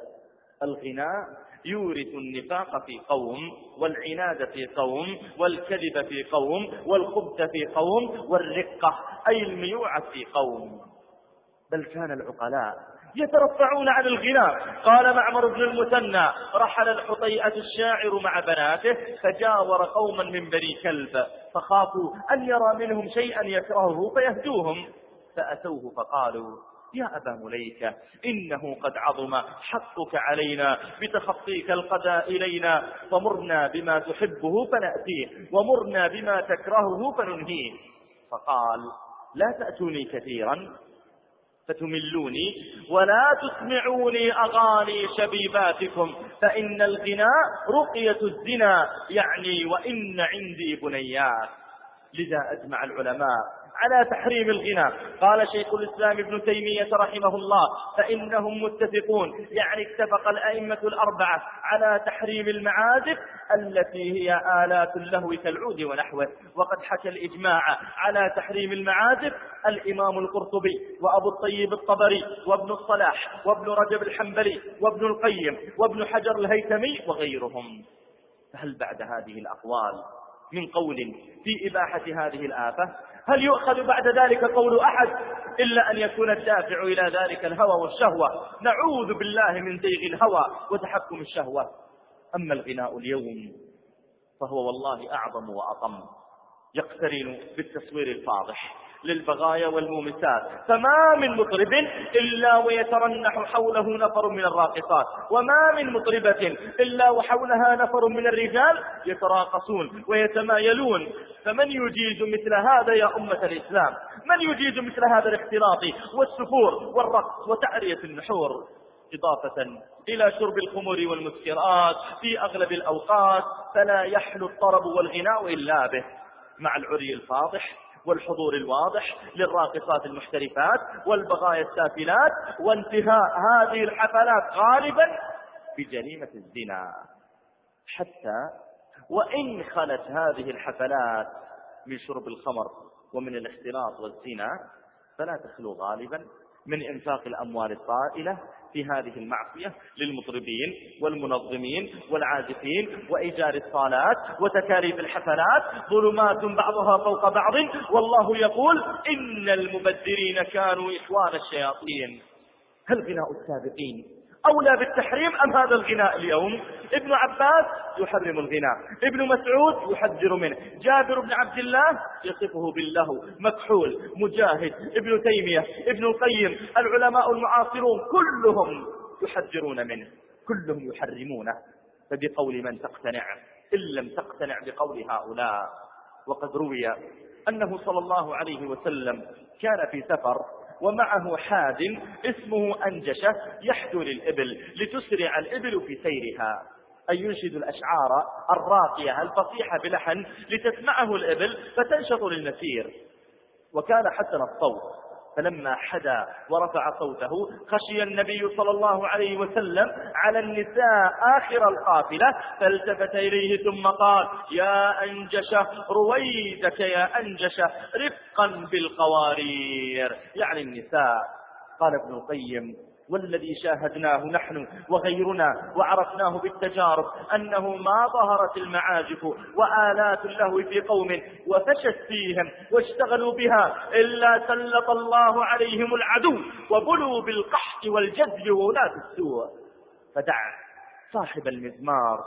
الغناء يورث النفاق في قوم والعناد في قوم والكذب في قوم والخبث في قوم والرقة أي الميوعة في قوم. بل كان العقلاء يترفعون عن الغناء. قال معمر بن المثنى رحل الحطيئة الشاعر مع بناته فجاور قوما من بني كلب فخافوا أن يرى منهم شيئا يكرهه فيهدوهم فأتوه فقالوا يا أبا مليكة إنه قد عظم حقك علينا بتخطيك القضاء إلينا. فمرنا بما تحبه فنأتيه ومرنا بما تكرهه فننهيه. فقال لا تأتوني كثيرا فتملوني ولا تسمعوني أغاني شبيباتكم فإن الغناء رقية الزنا يعني وإن عندي بنيات. لذا أجمع العلماء على تحريم الغنى. قال شيخ الإسلام ابن تيمية رحمه الله فإنهم متفقون. يعني اتفق الأئمة الأربعة على تحريم المعازف التي هي آلات اللهو كالعود ونحوه. وقد حكى الإجماع على تحريم المعازف الإمام القرطبي وأبو الطيب الطبري وابن الصلاح وابن رجب الحنبلي وابن القيم وابن حجر الهيثمي وغيرهم. فهل بعد هذه الأقوال من قول في إباحة هذه الآفة؟ هل يؤخذ بعد ذلك قول أحد إلا أن يكون الدافع إلى ذلك الهوى والشهوة؟ نعوذ بالله من زيغ الهوى وتحكم الشهوة. أما الغناء اليوم فهو والله أعظم وأطم. يقترن بالتصوير الفاضح. للبغايا والمومسات فما من مطرب إلا ويترنح حوله نفر من الراقصات. وما من مطربة إلا وحولها نفر من الرجال يتراقصون ويتمايلون. فمن يجيز مثل هذا يا أمة الإسلام؟ من يجيز مثل هذا الاختلاط والسفور والرقص وتعرية النحور؟ إضافة إلى شرب الخمر والمسكرات في أغلب الأوقات فلا يحلو الطرب والغناء إلا به. مع العري الفاضح والحضور الواضح للراقصات المحترفات والبغايا السافلات وانتهاء هذه الحفلات غالبا بجريمة الزنا. حتى وإن خلت هذه الحفلات من شرب الخمر ومن الاختلاط والزنا فلا تخلو غالبا من إنفاق الأموال الطائلة في هذه المعصية للمطربين والمنظمين والعازفين وإيجار الصالات وتكاليف الحفلات ظلمات بعضها فوق بعض. والله يقول إن المبذرين كانوا إخوان الشياطين. هل غناء السابقين أولى بالتحريم أم هذا الغناء اليوم؟ ابن عباس يحرم الغناء ابن مسعود يحذر منه جابر بن عبد الله يصفه باللهو مكحول مجاهد ابن تيمية ابن القيم العلماء المعاصرون كلهم يحذرون منه كلهم يحرمونه. فبقول من تقتنع؟ إن لم تقتنع بقول هؤلاء. وقد روي أنه صلى الله عليه وسلم كان في سفر ومعه حاد اسمه أنجشة يحدو للإبل لتسرع الإبل في سيرها. أي ينشد الأشعار الراقية الفصيحة بلحن لتسمعه الإبل فتنشط للمسير. وكان حسن الصوت. فلما حدا ورفع صوته خشي النبي صلى الله عليه وسلم على النساء آخر القافلة فالتفت إليه ثم قال يا أنجشة رويدك يا أنجشة رفقا بالقوارير. يعني النساء قال ابن القيم والذي شاهدناه نحن وغيرنا وعرفناه بالتجارب أنه ما ظهرت المعازف وآلات اللهو في قوم وفشت فيهم واشتغلوا بها إلا سلط الله عليهم العدو وبلوا بالقحط والجذب وولاة السوء. فدع صاحب المزمار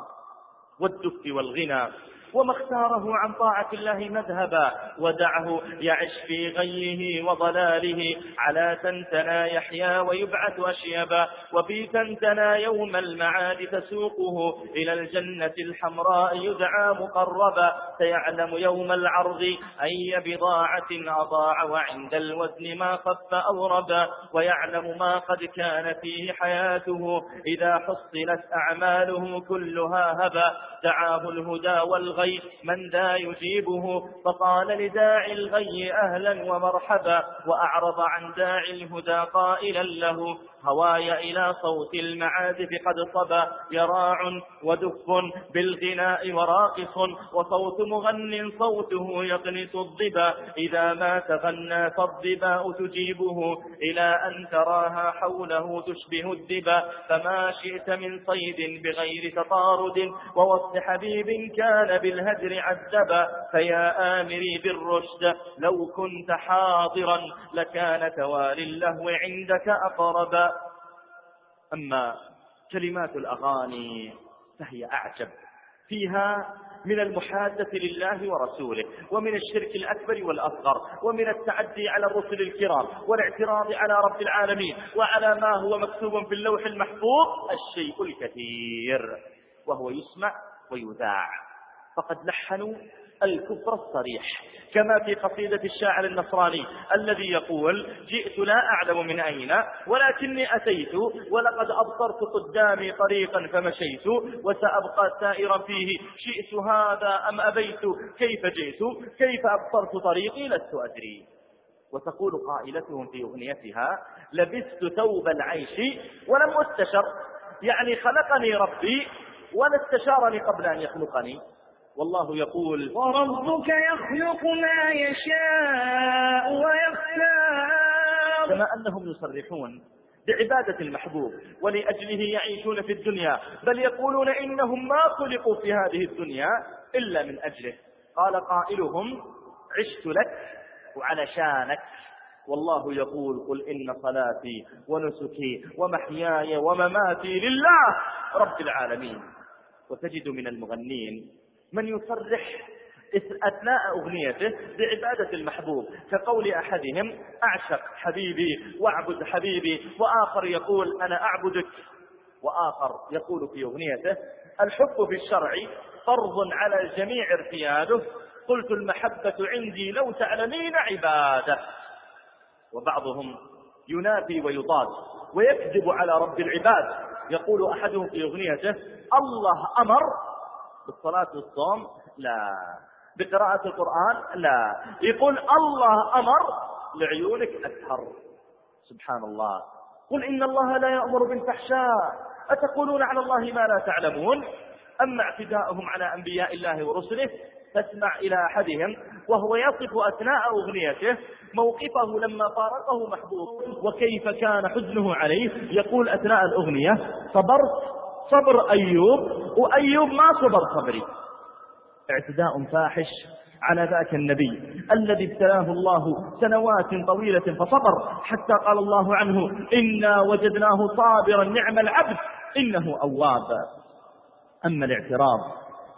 والدف والغنى وما اختاره عن طاعة الله مذهبا ودعه يعش في غيه وضلاله على تنتنا يحيا ويبعث أشيبا وفي تنتنا يوم المعاد تسوقه إلى الجنة الحمراء يدعى مقربا سيعلم يوم العرض أي بضاعة أضاع وعند الوزن ما خف أو ربا ويعلم ما قد كان فيه حياته إذا حصلت أعماله كلها هبا دعاه الهدى والغي من ذا يجيبه. فقال لداعي الغي أهلا ومرحبا وأعرض عن داعي الهدى قائلا له. هواي إلى صوت المعازف قد صبا يراع ودف بالغناء وراقص وصوت مغن صوته يقنس الضبا. إذا ما تغنى فالضباء تجيبه إلى أن تراها حوله تشبه الدبا. فما شئت من صيد بغير تطارد ووصف حبيب كان بالهجر عذبا. فيا آمري بالرشد لو كنت حاضرا لكان توالي اللهو عندك أقربا. أما كلمات الأغاني فهي أعجب. فيها من المحادة لله ورسوله ومن الشرك الأكبر والأصغر ومن التعدي على الرسل الكرام والاعتراض على رب العالمين وعلى ما هو مكتوب في اللوح المحفوظ الشيء الكثير وهو يسمع ويذاع. فقد لحنوا الكفر الصريح كما في قصيدة الشاعر النصراني الذي يقول جئت لا أعلم من أين ولكني أتيت ولقد أبصرت قدامي طريقا فمشيت وسأبقى سائرا فيه شئت هذا أم أبيت كيف جئت كيف أبصرت طريقي لست أدري. وتقول قائلتهم في أغنيتها لبست ثوب العيش ولم أستشر يعني خلقني ربي ولا استشارني قبل أن يخلقني. والله يقول وربك يخلق ما يشاء ويختار. كما أنهم يصرحون بعبادة المحبوب ولأجله يعيشون في الدنيا بل يقولون إنهم ما خلقوا في هذه الدنيا إلا من أجله. قال قائلهم عشت لك وعلشانك والله يقول قل إن صلاتي ونسكي ومحياي ومماتي لله رب العالمين. وتجد من المغنين من يصرح أثناء أغنيته بعبادة المحبوب كقول أحدهم أعشق حبيبي وأعبد حبيبي. وآخر يقول أنا أعبدك. وآخر يقول في أغنيته الحب في الشرع فرض على الجميع ارتياده قلت المحبة عندي لو تعلمين عبادة. وبعضهم ينافي ويضاد ويكذب على رب العباد. يقول أحدهم في أغنيته الله أمر بالصلاة والصوم؟ لا. بقراءة القرآن؟ لا. يقول الله أمر لعيونك أسهر سبحان الله قل إن الله لا يأمر بالفحشاء. أتقولون على الله ما لا تعلمون؟ أما اعتداءهم على أنبياء الله ورسله فاسمع إلى أحدهم وهو يصف أثناء أغنيته موقفه لما فارقه محبوب وكيف كان حزنه عليه يقول أثناء الأغنية صبرت صبر أيوب وأيوب ما صبر صبري. اعتداء فاحش على ذاك النبي الذي ابتلاه الله سنوات طويلة فصبر حتى قال الله عنه إنا وجدناه صابرا نعم العبد إنه أواب. أما الاعتراض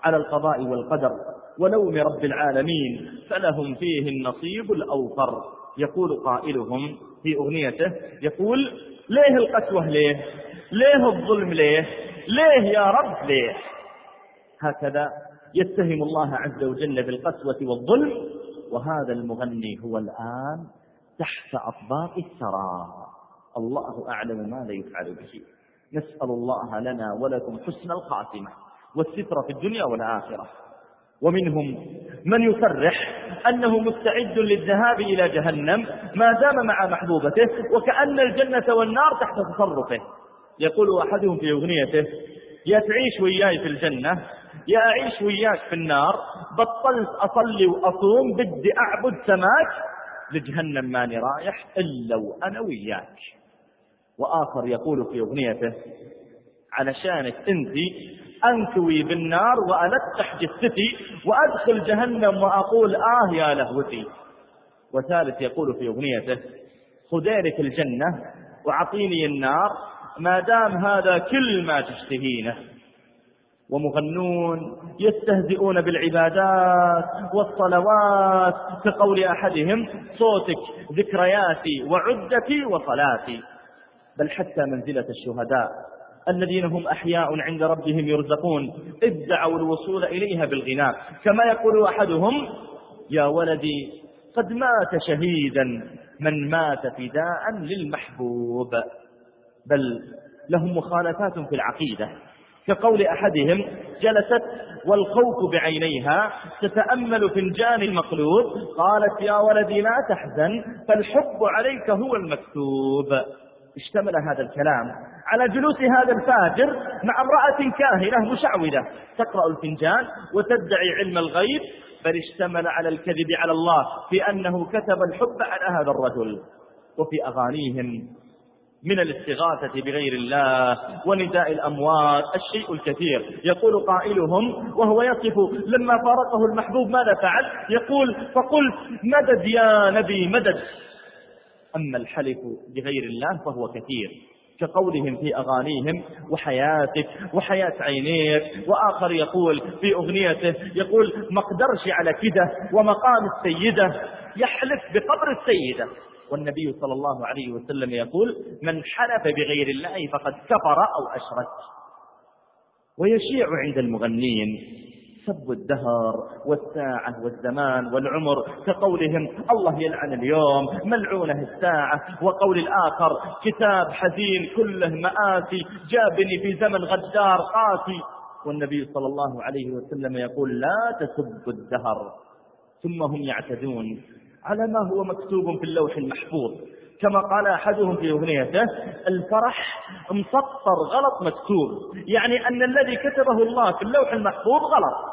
على القضاء والقدر ولوم رب العالمين فلهم فيه النصيب الأوفر. يقول قائلهم في أغنيته يقول ليه القسوة ليه؟ ليه الظلم ليه؟ ليه يا رب ليه؟ هكذا يتهم الله عز وجل بالقسوة والظلم وهذا المغني هو الآن تحت أطباق الثرى. الله أعلم ماذا يفعل به. نسأل الله لنا ولكم حسن الخاتمة والستر في الدنيا والآخرة. ومنهم من يصرح أنه مستعد للذهاب إلى جهنم ما دام مع محبوبته وكأن الجنة والنار تحت تصرفه. يقول أحدهم في أغنيته يا تعيش وياي في الجنة يا أعيش وياك في النار بطلت أصلي وأصوم بدي أعبد سماك لجهنم ماني رايح إلا وأنا وياك. وآخر يقول في أغنيته علشانك أنت أنكوي بالنار وألتح جثتي وأدخل جهنم وأقول آه يا لهوتي. وثالث يقول في أغنيته خذيلك الجنة وعطيني النار ما دام هذا كل ما تشتهينه. ومغنون يستهزئون بالعبادات والصلوات كقول أحدهم صوتك ذكرياتي وعدتي وصلاتي. بل حتى منزلة الشهداء. الذين هم أحياء عند ربهم يرزقون ادعوا الوصول إليها بالغناء كما يقول أحدهم يا ولدي قد مات شهيدا من مات فداء للمحبوب. بل لهم مخالفات في العقيدة. كقول أحدهم جلست والخوف بعينيها تتأمل فنجان المقلوب. قالت يا ولدي لا تحزن فالحب عليك هو المكتوب. اشتمل هذا الكلام. على جلوس هذا الفاجر مع امرأة كاهنة مشعوذة. تقرأ الفنجان وتدعي علم الغيب بل اشتمل على الكذب على الله في أنه كتب الحب على هذا الرجل. وفي أغانيهم من الاستغاثة بغير الله ونداء الأموات الشيء الكثير. يقول قائلهم وهو يصف لما فارقه المحبوب ماذا فعل؟ يقول فقلت مدد يا نبي مدد. أما الحلف بغير الله فهو كثير. كقولهم في أغانيهم وحياتك وحياة عينيك وآخر يقول في أغنيته يقول مقدرش على كده ومقام السيدة يحلف بقبر السيدة. والنبي صلى الله عليه وسلم يقول من حلف بغير الله فقد كفر أو أشرك. ويشيع عند المغنين سب الدهر والساعة والزمان والعمر كقولهم الله يلعن اليوم ملعونة الساعة وقول الآخر كتاب حزين كله مآسي جابني في زمن غدار قاسي. والنبي صلى الله عليه وسلم يقول لا تسبوا الدهر. ثم هم يعتدون على ما هو مكتوب في اللوح المحفوظ. كما قال أحدهم في أغنيته الفرح مسطر غلط مكتوب. يعني أن الذي كتبه الله في اللوح المحفوظ غلط.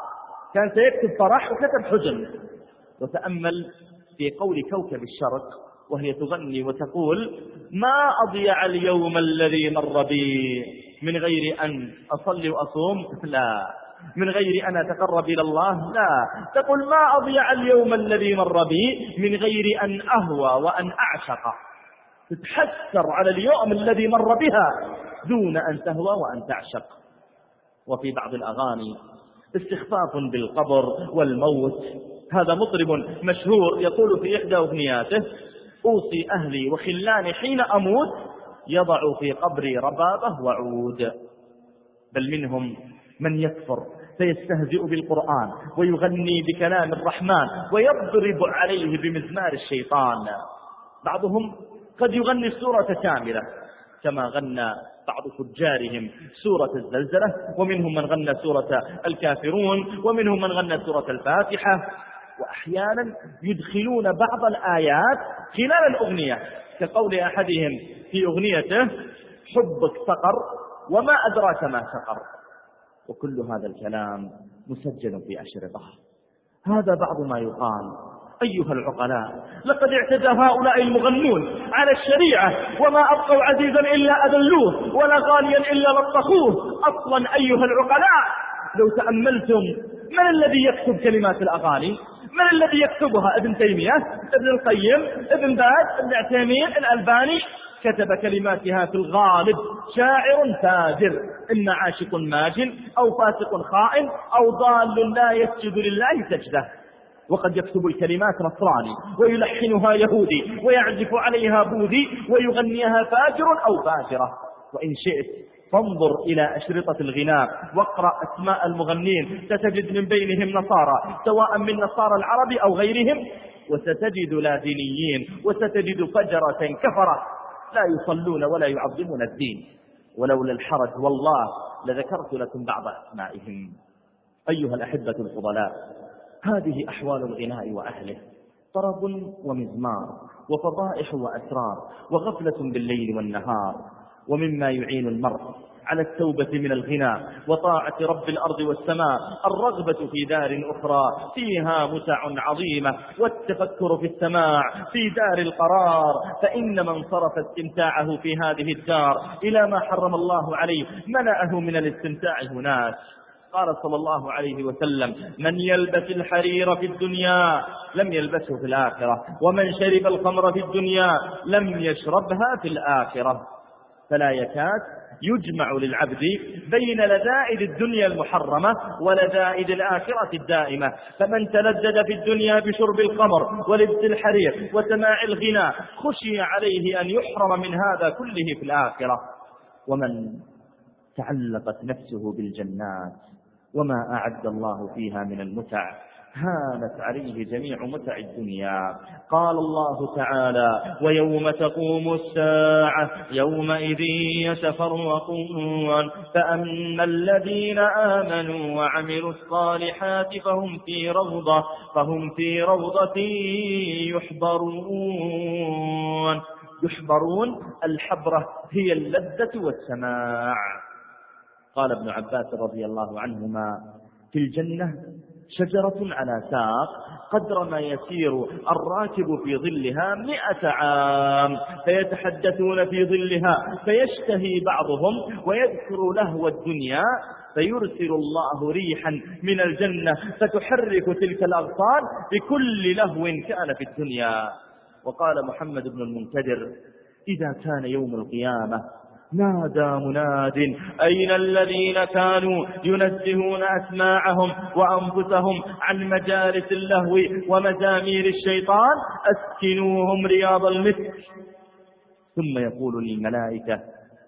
كان سيكتب فرح وكتب حزن. وتأمل في قول كوكب الشرق وهي تغني وتقول ما أضيع اليوم الذي مر بي من غير أن أصلي وأصوم؟ لا. من غير أن أتقرب إلى الله؟ لا. تقول ما أضيع اليوم الذي مر بي من غير أن أهوى وأن أعشق. تتحسر على اليوم الذي مر بها دون أن تهوى وأن تعشق. وفي بعض الأغاني استخفاف بالقبر والموت. هذا مطرب مشهور يقول في إحدى أغنياته أوصي أهلي وخلاني حين أموت يضع في قبري ربابة وعود. بل منهم من يكفر فيستهزئ بالقرآن ويغني بكلام الرحمن ويضرب عليه بمزمار الشيطان. بعضهم قد يغني السورة كاملة كما غنى بعض فجارهم. سورة الزلزلة ومنهم من غنى سورة الكافرون ومنهم من غنى سورة الفاتحة. وأحيانا يدخلون بعض الآيات خلال الأغنية كقول أحدهم في أغنيته حبك سقر وما أدراك ما سقر. وكل هذا الكلام مسجل في أشرطة هذا بعض ما يقال أيها العقلاء لقد اعتدى هؤلاء المغنون على الشريعة وما أبقوا عزيزا إلا أذلوه ولا غاليا إلا لطخوه. أصلا أيها العقلاء لو تأملتم من الذي يكتب كلمات الأغاني؟ من الذي يكتبها؟ ابن تيمية ابن القيم ابن باز ابن عثيمين الألباني. كتب كلماتها في الغالب شاعر فاجر إما عاشق ماجن أو فاسق خائن أو ضال لا يسجد لله سجدة. وقد يكتب الكلمات نصراني ويلحنها يهودي ويعزف عليها بوذي ويغنيها فاجر أو فاجرة. وإن شئت فانظر إلى أشرطة الغناء واقرأ أسماء المغنين ستجد من بينهم نصارى سواء من نصارى العرب أو غيرهم. وستجد لا دينيين وستجد فجرة كفرة. لا يصلون ولا يعظمون الدين. ولولا الحرج والله لذكرت لكم بعض أسمائهم. أيها الأحبة الفضلاء هذه أحوال الغناء وأهله. طرب ومزمار وفضائح وأسرار وغفلة بالليل والنهار. ومما يعين المرء على التوبة من الغنى وطاعة رب الأرض والسماء الرغبة في دار أخرى فيها متع عظيمة والتفكر في السماع في دار القرار فإن من صرف استمتاعه في هذه الدار إلى ما حرم الله عليه منعه من الاستمتاع هناك. قال صلى الله عليه وسلم من يلبس الحرير في الدنيا لم يلبسه في الآخرة ومن شرب الخمر في الدنيا لم يشربها في الآخرة. فلا يكاد يجمع للعبد بين لذائذ الدنيا المحرمة ولذائذ الآخرة الدائمة. فمن تلذذ في الدنيا بشرب الخمر ولبس الحرير وسماع الغناء خشي عليه أن يحرم من هذا كله في الآخرة. ومن تعلقت نفسه بالجنات وما أعد الله فيها من المتع هانت عليه جميع متع الدنيا قال الله تعالى ويوم تقوم الساعة يومئذ يتفرقون فأما الذين آمنوا وعملوا الصالحات فهم في روضة فهم في روضة يحبرون يحبرون الحبرة هي اللذة والسماع قال ابن عباس رضي الله عنهما في الجنة شجرة على ساق قدر ما يسير الراكب في ظلها مئة عام فيتحدثون في ظلها فيشتهي بعضهم ويذكر لهو الدنيا فيرسل الله ريحا من الجنة فتحرك تلك الأغصان بكل لهو كان في الدنيا. وقال محمد بن المنكدر إذا كان يوم القيامة نادى مناد. أين الذين كانوا ينزهون أسماعهم وأنفسهم عن مجالس اللهو ومزامير الشيطان؟ أسكنوهم رياض المسك. ثم يقول للملائكة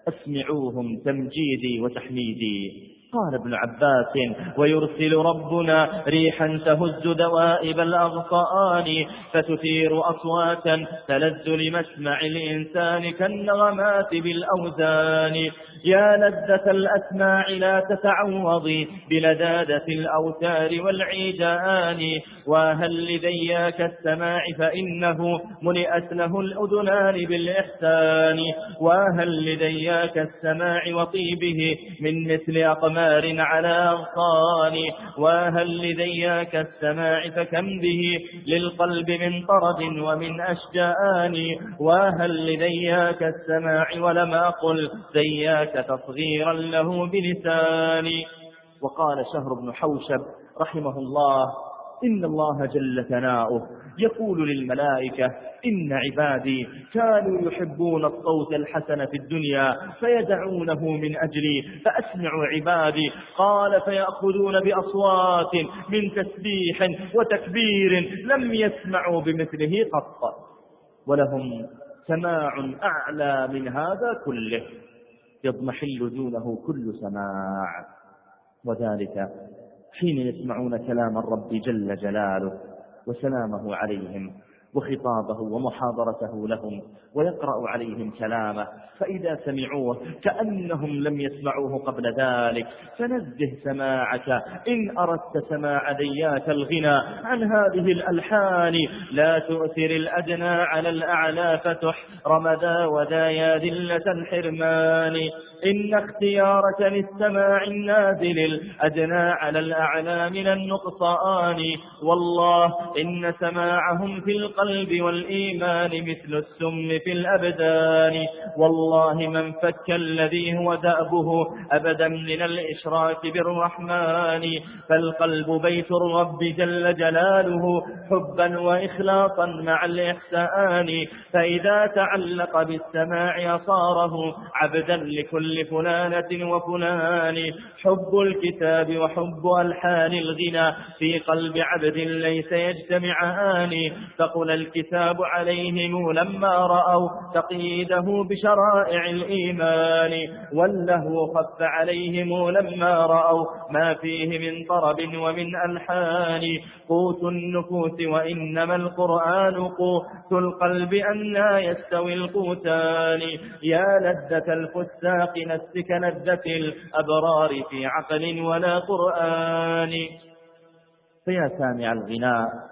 أسمعوهم تمجيدي وتحميدي. قال ابن عباس ويرسل ربنا ريحا تهز دوائب الأغصان فتثير أصواتا تلذ لمسمع الإنسان كالنغمات بالأوزان. يا لذة الأسماع لا تتعوضي بلذاذة الأوتار والعيدان وهل لذياك السماع فإنه ملئت له الأذنان بالإحسان. وهل لذياك السماع وطيبه من مثل أقمار نار على أغصان. وهل لذياك السماع فكم به للقلب من طرد ومن أشجان. وهل لذياك السماع ولم أقل ذياك تصغيرا له بلساني وقال شهر بن حوشب رحمه الله إن الله جل ثناؤه. يقول للملائكة إن عبادي كانوا يحبون الصوت الحسن في الدنيا فيدعونه من أجلي فأسمع عبادي. قال فيأخذون بأصوات من تسبيح وتكبير لم يسمعوا بمثله قط. ولهم سماع أعلى من هذا كله يضمحل دونه كل سماع. وذلك حين يسمعون كلام الرب جل جلاله. وسلامه عليهم. وخطابه ومحاضرته لهم ويقرأ عليهم كلامه. فإذا سمعوه كأنهم لم يسمعوه قبل ذلك فنزه سماعك. إن أردت سماع ديات الغنى عن هذه الألحان لا تؤثر الأدنى على الأعلى فتح رمدا ودايا ذلة الحرمان. إن اختيارك للسماع النازل الأدنى على الأعلى من النقصان. والله إن سماعهم في القلب والإيمان مثل السم في الأبدان. والله من فك الذي هو دأبه أبدا من الإشراك بالرحمن. فالقلب بيت الرب جل جلاله حبا وإخلاصا مع الإحسان. فإذا تعلق بالسماع صاره عبدا لكل فلانة وفلان. حب الكتاب وحب ألحان الغنى في قلب عبد ليس يجتمعان. فقل الكتاب عليهم لما رأوا تقييده بشرائع الإيمان واللهو خف عليهم لما رأوا ما فيه من طرب ومن ألحان. قوت النفوس وإنما القرآن قوت القلب أنا يستوي القوتان. يا لذة الفساق نسك لذة الأبرار في عقل ولا قرآن. فيا سامع الغناء.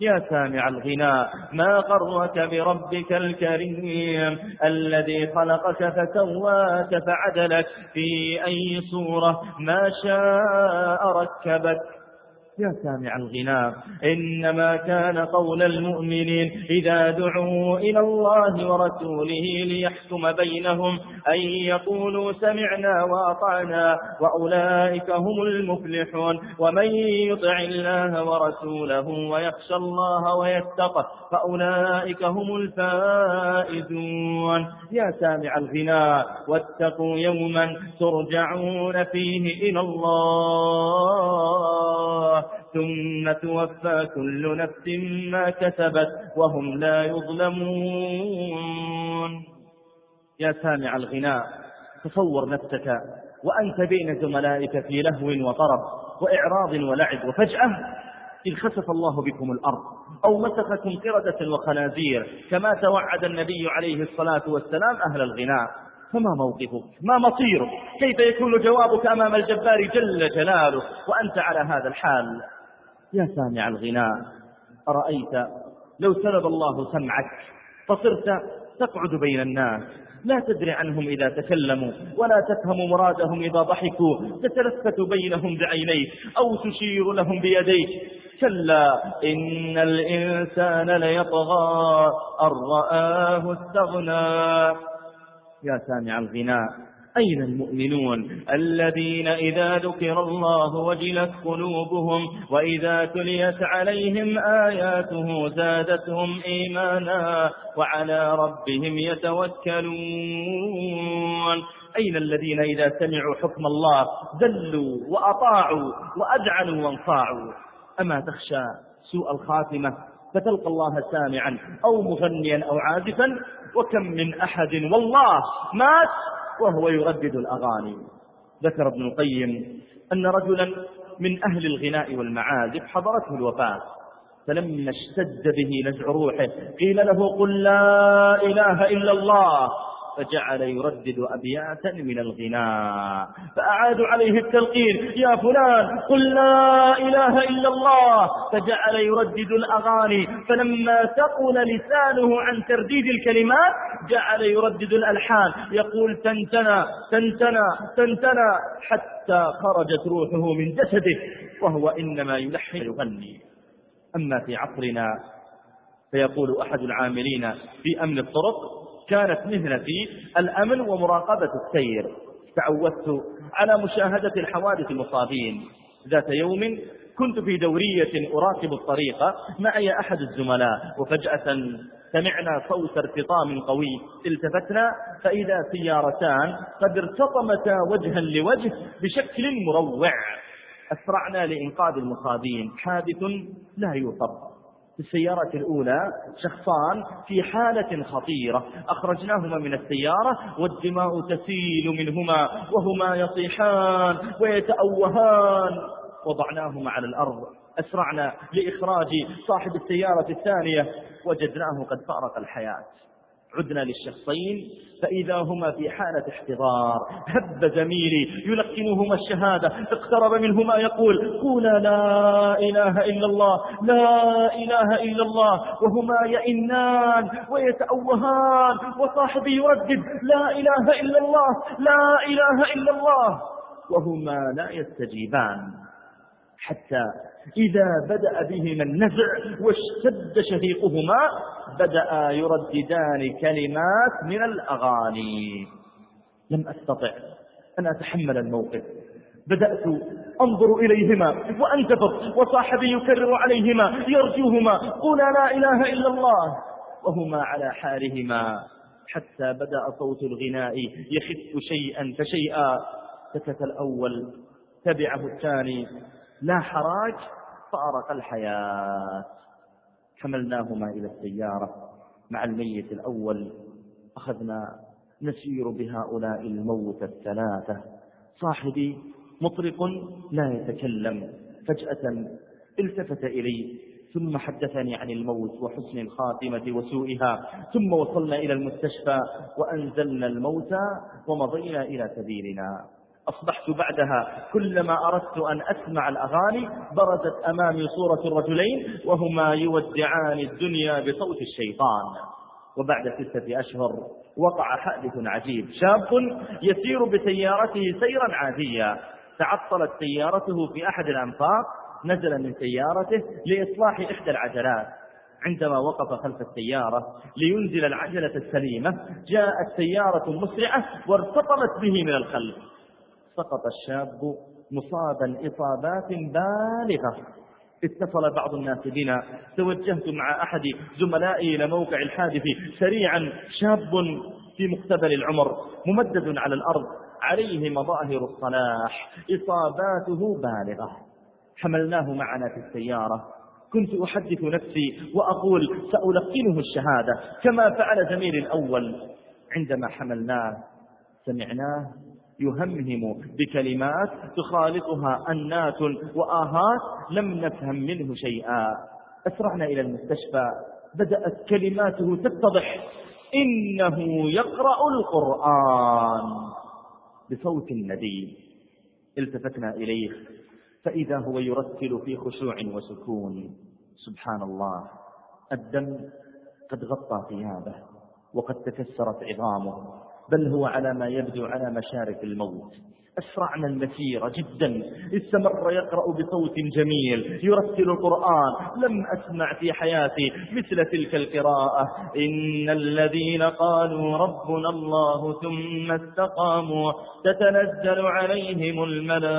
يا سامع الغناء ما غرك بربك الكريم؟ الذي خلقك فسواك فعدلك. في أي صورة ما شاء ركبك؟ يا سامع الغناء. إنما كان قول المؤمنين إذا دعوا إلى الله ورسوله ليحكم بينهم أن يقولوا سمعنا وأطعنا وأولئك هم المفلحون. ومن يطع الله ورسوله ويخشى الله ويتقه فأولئك هم الفائزون. يا سامع الغناء واتقوا يوما ترجعون فيه إلى الله. ثم توفى كل نفس ما كسبت وهم لا يظلمون. يا سامع الغناء تصور نفسك وأنت بين زملائك في لهو وطرب وإعراض ولعب وفجأة إذ خسف الله بكم الأرض أو مسخكم قردة وخنازير كما توعد النبي عليه الصلاة والسلام أهل الغناء. فما موقفك؟ ما مصيرك؟ كيف يكون جوابك أمام الجبار جل جلاله وأنت على هذا الحال؟ يا سامع الغناء أرأيت لو سلب الله سمعك فصرت تقعد بين الناس. لا تدري عنهم إذا تكلموا ولا تفهم مرادهم إذا ضحكوا. تتلفت بينهم بعينيك أو تشير لهم بيديك. كلا إن الإنسان ليطغى أن رآه استغنى. يا سامع الغناء. أين المؤمنون؟ الذين إذا ذكر الله وجلت قلوبهم وإذا تليت عليهم آياته زادتهم إيمانا وعلى ربهم يتوكلون. أين الذين إذا سمعوا حكم الله ذلوا وأطاعوا وأذعنوا وانصاعوا أما تخشى سوء الخاتمة فتلقى الله سامعا أو مغنيا أو عازفا وكم من أحد والله مات وهو يردد الأغاني. ذكر ابن القيم أن رجلا من أهل الغناء والمعازف حضرته الوفاة فلما اشتد به نزع روحه قيل له قل لا إله إلا الله فجعل يردد أبياتا من الغناء. فأعادوا عليه التلقين يا فلان قل لا إله إلا الله. فجعل يردد الأغاني. فلما ثقل لسانه عن ترديد الكلمات جعل يردد الألحان. يقول تنتنى تنتنى تنتنى. حتى خرجت روحه من جسده وهو إنما يلحن يغني. أما في عصرنا فيقول أحد العاملين في أمن الطرق كانت مهنتي الأمن ومراقبة السير. تعودت على مشاهدة الحوادث المصابين. ذات يوم كنت في دورية أراقب الطريق. معي أحد الزملاء. وفجأة سمعنا صوت ارتطام قوي. التفتنا فإذا سيارتان قد ارتطمتا وجها لوجه بشكل مروع. أسرعنا لإنقاذ المصابين. حادث لا يوصف السيارة الأولى شخصان في حالة خطيرة. أخرجناهما من السيارة والدماء تسيل منهما وهما يصيحان ويتأوهان. وضعناهما على الأرض. أسرعنا لإخراج صاحب السيارة الثانية. وجدناه قد فارق الحياة. عدنا للشخصين فإذا هما في حالة احتضار هب زميلي يلقنهما الشهادة اقترب منهما يقول قولا لا إله إلا الله لا إله إلا الله وهما يئنان ويتأوهان وصاحبي يردد لا إله إلا الله لا إله إلا الله. وهما لا يستجيبان حتى إذا بدأ بهما النزع واشتد شهيقهما بدأ يرددان كلمات من الأغاني. لم أستطع أن أتحمل الموقف. بدأت أنظر إليهما وأنتفض وصاحبي يكرر عليهما يرجوهما قولا لا إله إلا الله وهما على حالهما. حتى بدأ صوت الغناء يخف شيئا فشيئا. سكت الأول تبعه الثاني. لا حراج فأرق الحياة. حملناهما إلى السيارة مع الميت الأول. أخذنا نسير بهؤلاء الموت الثلاثة. صاحبي مطرق لا يتكلم. فجأة التفت إلي ثم حدثني عن الموت وحسن الخاتمة وسوءها ثم وصلنا إلى المستشفى وأنزلنا الموتى ومضينا إلى سبيلنا. أصبحت بعدها كلما أردت أن أسمع الأغاني برزت أمامي صورة الرجلين وهما يودعان الدنيا بصوت الشيطان. وبعد ستة أشهر وقع حادث عجيب. شاب يسير بسيارته سيرا عاديا. تعطلت سيارته في أحد الأنفاق. نزل من سيارته لإصلاح إحدى العجلات. عندما وقف خلف السيارة لينزل العجلة السليمة جاءت سيارة مسرعة وارتطمت به من الخلف. سقط الشاب مصابا إصابات بالغة. اتصل بعض الناس بنا. توجهت مع أحد زملائي إلى موقع الحادث. سريعا شاب في مقتبل العمر ممدد على الأرض. عليه مظاهر الصلاح. إصاباته بالغة. حملناه معنا في السيارة. كنت أحدث نفسي وأقول سألقنه الشهادة. كما فعل زميلي الأول. عندما حملناه سمعناه يهمهم بكلمات تخالطها أنات وآهات لم نفهم منه شيئا. أسرعنا إلى المستشفى. بدأت كلماته تتضح. إنه يقرأ القرآن. بصوت ندي التفتنا إليه. فإذا هو يرتل في خشوع وسكون. سبحان الله. الدم قد غطى ثيابه وقد تكسرت عظامه. بل هو على ما يبدو على مشارف الموت. أسرعنا المسيرة جدا. استمر يقرأ بصوت جميل. يرتل القرآن. لم أسمع في حياتي مثل تلك القراءة. إن الذين قالوا ربنا الله ثم استقاموا تتنزل عليهم الملائكة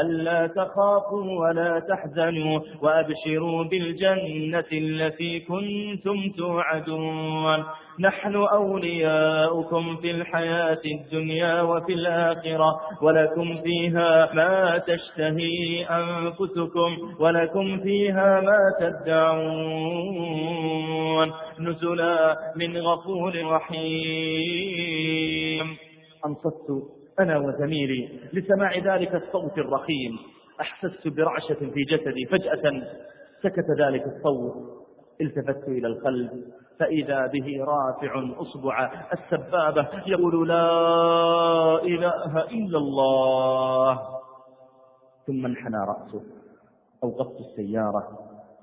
ألا تخافوا ولا تحزنوا وأبشروا بالجنة التي كنتم توعدون. نحن أولياؤكم في الحياة الدنيا وفي الآخرة ولكم فيها ما تشتهي أنفسكم ولكم فيها ما تدعون. نزلا من غفور رحيم. أنصت أنا وزميلي لسماع ذلك الصوت الرخيم. أحسست برعشة في جسدي فجأة سكت ذلك الصوت التفت إلى القلب. فإذا به رافع أصبع السبابة يقول لا إله إلا الله. ثم انحنى رأسه أوقفت السيارة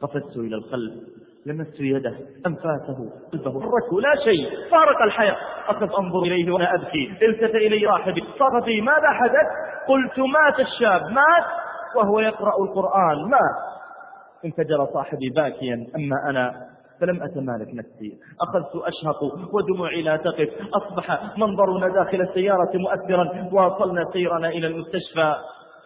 قفزت إلى القلب لمست يده أنفاسه قلبه. حركه لا شيء فارق الحياة. أخذ أنظر إليه وأنا أبكي. التفت إلي راحبي. صرفي ماذا حدث؟ قلت مات الشاب. مات؟ وهو يقرأ القرآن. مات. انفجر صاحبي باكيا. أما أنا فلم أتمالك نفسي. أخذت أشهق ودموعي لا تقف. أصبح منظرنا داخل السيارة مؤثرا. واصلنا سيرنا إلى المستشفى.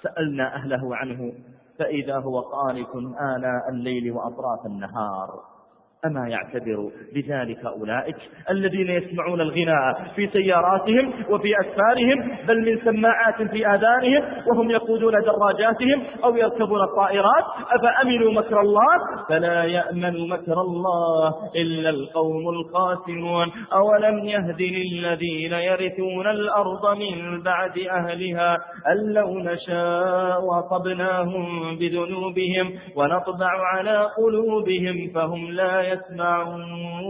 سألنا أهله عنه. فإذا هو قانت آناء الليل وأطراف النهار. أما يعتبر بذلك أولئك الذين يسمعون الغناء في سياراتهم وفي أسفارهم بل من سماعات في آذانهم وهم يقودون دراجاتهم أو يركبون الطائرات أفأمنوا مكر الله؟ فلا يأمن مكر الله إلا القوم الخاسرون. أولم يهد للذين يرثون الأرض من بعد أهلها أن لو نشاء وأصبناهم بذنوبهم ونطبع على قلوبهم فهم لا يسمعون.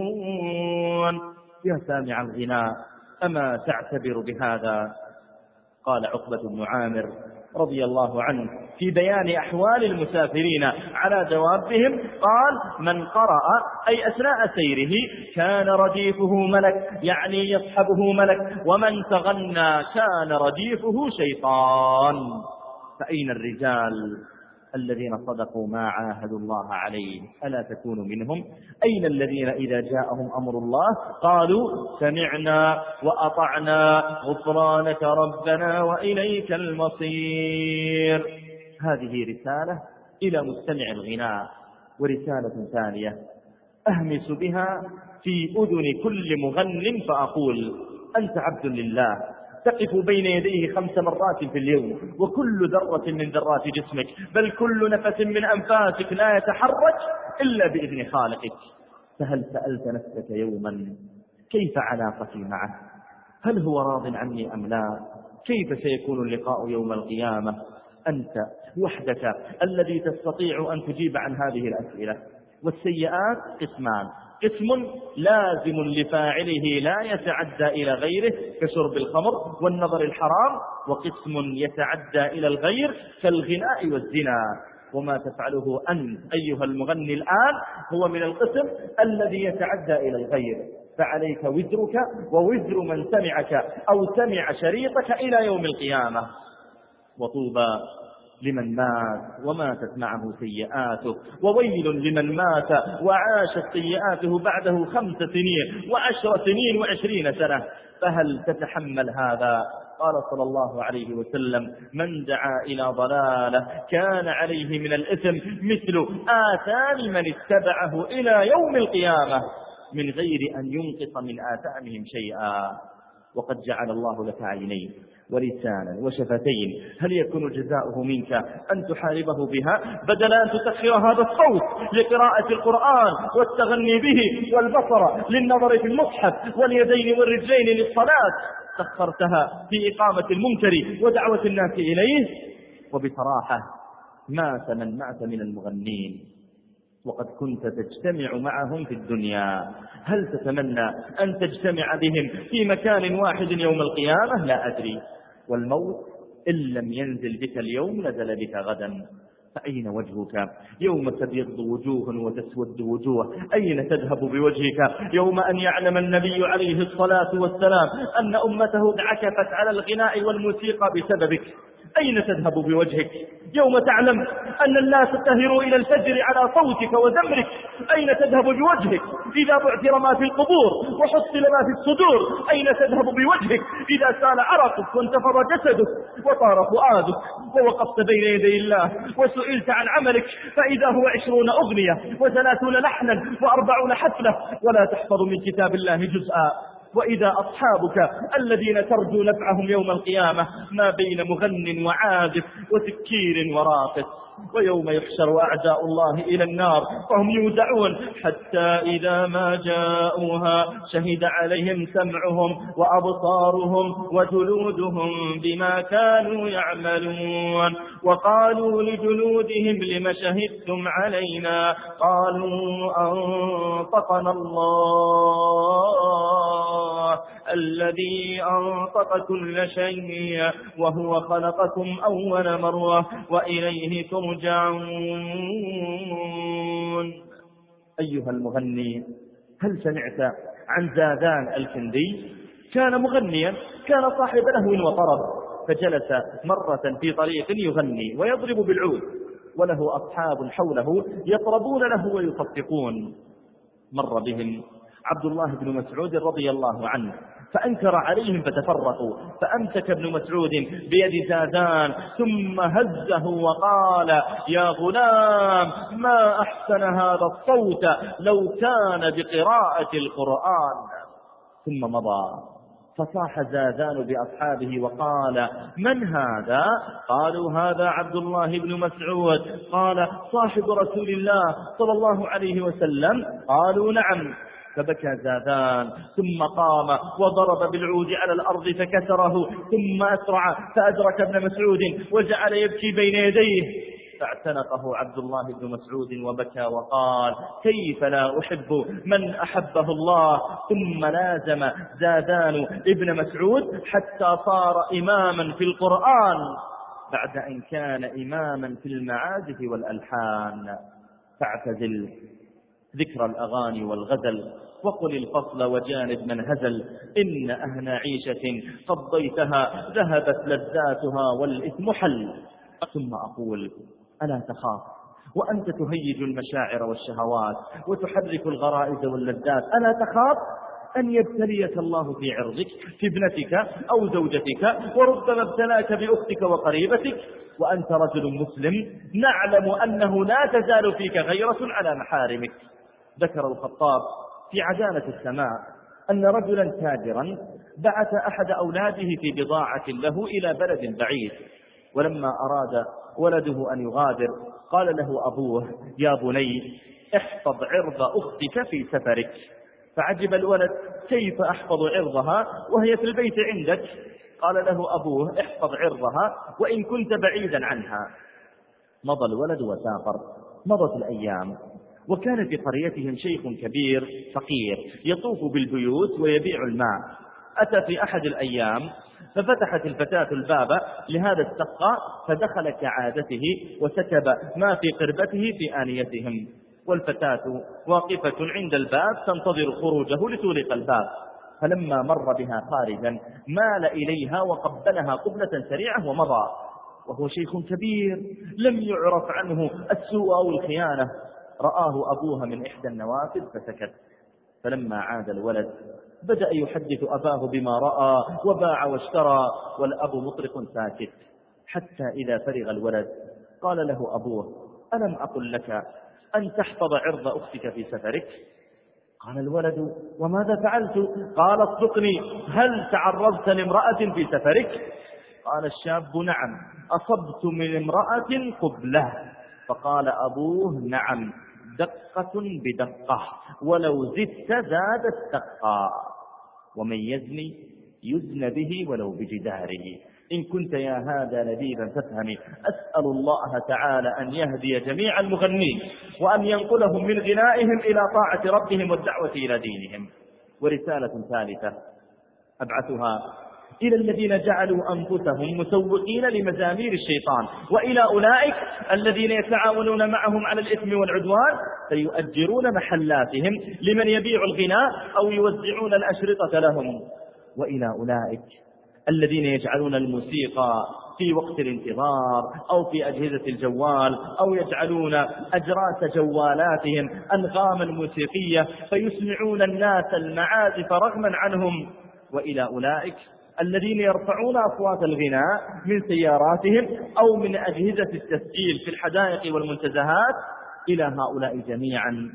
يا سامع الغناء أما تعتبر بهذا؟ قال عقبة بن عامر رضي الله عنه في بيان أحوال المسافرين على دوابهم قال من قرأ أي أثناء سيره كان رديفه ملك يعني يصحبه ملك ومن تغنى كان رديفه شيطان. فأين الرجال؟ الذين صدقوا ما عاهدوا الله عليه ألا تكون منهم؟ أين الذين إذا جاءهم أمر الله قالوا سمعنا وأطعنا غفرانك ربنا وإليك المصير. هذه رسالة إلى مستمع الغناء. ورسالة ثانية أهمس بها في أذن كل مغن فأقول أنت عبد لله. تقف بين يديه خمس مرات في اليوم وكل ذرة من ذرات جسمك بل كل نفس من أنفاسك لا يتحرك إلا بإذن خالقك. فهل سألت نفسك يوما كيف علاقتي معه؟ هل هو راض عني أم لا؟ كيف سيكون اللقاء يوم القيامة؟ أنت وحدك الذي تستطيع أن تجيب عن هذه الأسئلة. والسيئات قسمان. قسم لازم لفاعله لا يتعدى إلى غيره كشرب الخمر والنظر الحرام وقسم يتعدى إلى الغير كالغناء والزنا. وما تفعله أنت أيها المغني الآن هو من القسم الذي يتعدى إلى الغير. فعليك وزرك ووزر من سمعك أو سمع شريطك إلى يوم القيامة. وطوبى لمن مات وماتت معه سيئاته وويل لمن مات وعاشت سيئاته بعده خمس سنين وعشر سنين وعشرين سنة فهل تتحمل هذا؟ قال صلى الله عليه وسلم من دعا إلى ضلالة كان عليه من الإثم مثل آثام من اتبعه إلى يوم القيامة من غير أن ينقص من آثامهم شيئا. وقد جعل الله لك عينين. ولسانا وشفتين. هل يكون جزاؤه منك أن تحاربه بها بدل أن تسخر هذا الصوت لقراءة القرآن والتغني به والبصر للنظر في المصحف واليدين والرجلين للصلاة؟ سخرتها في إقامة المنكر ودعوة الناس إليه؟ وبصراحة مات من مات من المغنين. وقد كنت تجتمع معهم في الدنيا. هل تتمنى أن تجتمع بهم في مكان واحد يوم القيامة؟ لا أدري. والموت إن لم ينزل بك اليوم نزل بك غدا. فأين وجهك؟ يوم تبيض وجوه وتسود وجوه أين تذهب بوجهك؟ يوم أن يعلم النبي عليه الصلاة والسلام أن أمته انعكفت على الغناء والموسيقى بسببك. أين تذهب بوجهك؟ يوم تعلم أن الناس تهروا إلى الفجر على صوتك وزمرك أين تذهب بوجهك؟ إذا بعثر ما في القبور وحصل ما في الصدور. أين تذهب بوجهك؟ إذا سال عرقك وانتفض جسدك وطار فؤادك ووقفت بين يدي الله وسئلت عن عملك فإذا هو عشرون أغنية وثلاثون لحنا وأربعون حفلة. ولا تحفظ من كتاب الله جزءا. وإذا أصحابك الذين ترجو نفعهم يوم القيامة ما بين مغن وعازف وسكير وراقص. ويوم يحشر أعداء الله إلى النار فهم يوزعون حتى إذا ما جاءوها شهد عليهم سمعهم وأبصارهم وجلودهم بما كانوا يعملون وقالوا لجلودهم لم شهدتم علينا قالوا أنطقنا الله الذي أنطق كل شيء وهو خلقكم أول مرة وإليه ترجعون أيها المغني هل سمعت عن زادان الكندي؟ كان مغنيا كان صاحب لهو وطرب فجلس مرة في طريق يغني ويضرب بالعود وله أصحاب حوله يطربون له ويصفقون. مر بهم عبد الله بن مسعود رضي الله عنه فأنكر عليهم فتفرقوا. فأمسك ابن مسعود بيد زادان ثم هزه وقال يا غلام ما أحسن هذا الصوت لو كان بقراءة القرآن؟ ثم مضى. فصاح زادان بأصحابه وقال من هذا؟ قالوا هذا عبد الله بن مسعود. قال صاحب رسول الله صلى الله عليه وسلم. قالوا نعم. فبكى زادان ثم قام وضرب بالعود على الأرض فكسره ثم أسرع فأدرك ابن مسعود وجعل يبكي بين يديه. فاعتنقه عبد الله بن مسعود وبكى وقال كيف لا أحب من أحبه الله؟ ثم لازم زادان ابن مسعود حتى صار إماما في القرآن بعد أن كان إماما في المعازف والألحان. فاعتزل. ذكر الأغاني والغزل. وقل الفصل وجانب من هزل. إن أهنى عيشة قضيتها ذهبت لذاتها والإثم حل. ثم أقول ألا تخاف؟ وأنت تهيج المشاعر والشهوات وتحرك الغرائز واللذات. ألا تخاف؟ أن يبتليك الله في عرضك في ابنتك أو زوجتك وربما ابتلاك بأختك وقريبتك. وأنت رجل مسلم نعلم أنه لا تزال فيك غيرة على محارمك. ذكر الخطاب في عدالة السماء أن رجلا تاجرا بعث أحد أولاده في بضاعة له إلى بلد بعيد ولما أراد ولده أن يغادر قال له أبوه يا بني احفظ عرض أختك في سفرك. فعجب الولد كيف أحفظ عرضها وهي في البيت عندك؟ قال له أبوه احفظ عرضها وإن كنت بعيدا عنها. مضى الولد وسافر مضت الأيام وكان في قريتهم شيخ كبير فقير يطوف بالبيوت ويبيع الماء. أتى في أحد الأيام ففتحت الفتاة الباب لهذا السقا فدخل كعادته وسكب ما في قربته في آنيتهم. والفتاة واقفة عند الباب تنتظر خروجه لتغلق الباب. فلما مر بها خارجا مال إليها وقبلها قبلة سريعة ومضى. وهو شيخ كبير لم يعرف عنه السوء أو الخيانة. رآه أبوها من إحدى النوافذ فسكت. فلما عاد الولد بدأ يحدث أباه بما رأى وباع واشترى والأب مطرق ساكت. حتى إذا فرغ الولد قال له أبوه ألم أقل لك أن تحفظ عرض أختك في سفرك؟ قال الولد وماذا فعلت؟ قال اصدقني هل تعرضت لامرأة في سفرك؟ قال الشاب نعم أصبت من امرأة قبله. فقال أبوه نعم. دقة بدقة ولو زدت زادت دقة ومن يزني يزن به ولو بجداره. إن كنت يا هذا لبيبا فافهمي أسأل الله تعالى أن يهدي جميع المغنين وأن ينقلهم من غنائهم إلى طاعة ربهم والدعوة إلى دينهم. ورسالة ثالثة أبعثها إلى الذين جعلوا أنفسهم مسوقين لمزامير الشيطان. وإلى أولئك الذين يتعاونون معهم على الإثم والعدوان فيؤجرون محلاتهم لمن يبيع الغناء أو يوزعون الأشرطة لهم. وإلى أولئك الذين يجعلون الموسيقى في وقت الانتظار أو في أجهزة الجوال أو يجعلون أجراس جوالاتهم أنغاما موسيقية فيسمعون الناس المعازف رغما عنهم. وإلى أولئك الذين يرفعون أصوات الغناء من سياراتهم أو من أجهزة التسجيل في الحدائق والمنتزهات إلى هؤلاء جميعا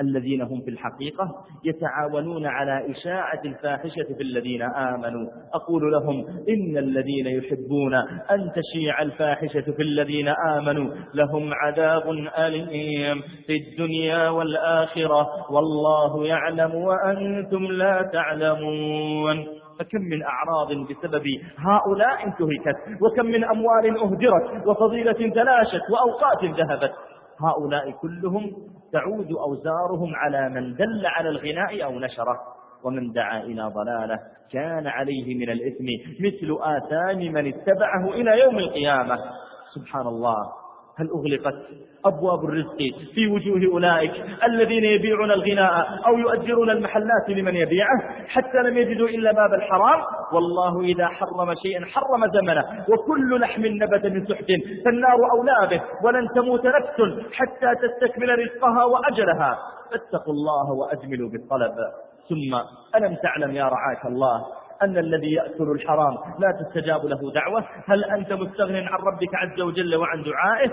الذين هم في الحقيقة يتعاونون على إشاعة الفاحشة في الذين آمنوا. أقول لهم إن الذين يحبون أن تشيع الفاحشة في الذين آمنوا لهم عذاب أليم في الدنيا والآخرة. والله يعلم وأنتم لا تعلمون. فكم من أعراض بسبب هؤلاء انتهكت وكم من أموال أهدرت وفضيلة تلاشت وأوقات ذهبت هؤلاء كلهم تعود أوزارهم على من دل على الغناء أو نشره. ومن دعا إلى ضلاله كان عليه من الإثم مثل آثام من اتبعه إلى يوم القيامة. سبحان الله. هل أغلقت؟ أبواب الرزق في وجوه أولئك الذين يبيعون الغناء أو يؤجرون المحلات لمن يبيعه حتى لم يجدوا إلا باب الحرام؟ والله إذا حرم شيئا حرم زمنه وكل لحم نبت من سحت فالنار أولى به ولن تموت نفس حتى تستكمل رزقها وأجلها. فاتقوا الله وأجملوا بالطلب. ثم ألم تعلم يا رعاك الله أن الذي يأكل الحرام لا تستجاب له دعوة. هل أنت مستغن عن ربك عز وجل وعن دعائه؟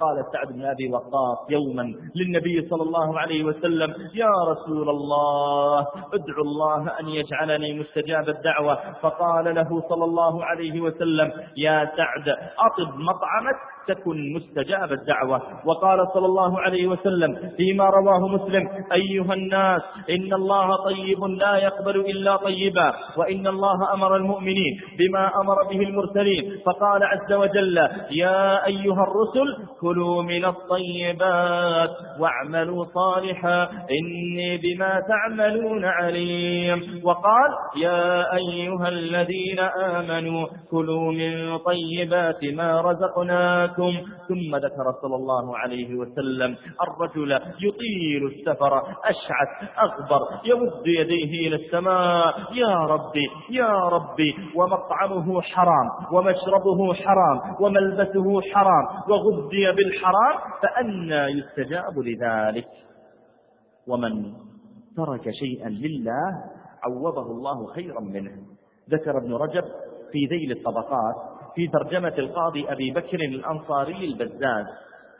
قال سعد بن أبي وقاص يوما للنبي صلى الله عليه وسلم يا رسول الله ادعو الله أن يجعلني مستجاب الدعوة. فقال له صلى الله عليه وسلم يا سعد أطب مطعمك تكن مستجاب الدعوة. وقال صلى الله عليه وسلم فيما رواه مسلم أيها الناس إن الله طيب لا يقبل إلا طيبا وإن الله أمر المؤمنين بما أمر به المرسلين. فقال عز وجل يا أيها الرسل كلوا من الطيبات واعملوا صالحا إني بما تعملون عليم. وقال يا أيها الذين آمنوا كلوا من طيبات ما رزقناكم لكم. ثم ذكر صلى الله عليه وسلم الرجل يطيل السفر أشعث أغبر يمد يديه إلى السماء يا ربي يا ربي ومطعمه حرام ومشربه حرام وملبسه حرام وغذي بالحرام فأنا يستجاب لذلك. ومن ترك شيئا لله عوضه الله خيرا منه. ذكر ابن رجب في ذيل الطبقات في ترجمة القاضي أبي بكر الأنصاري البزاز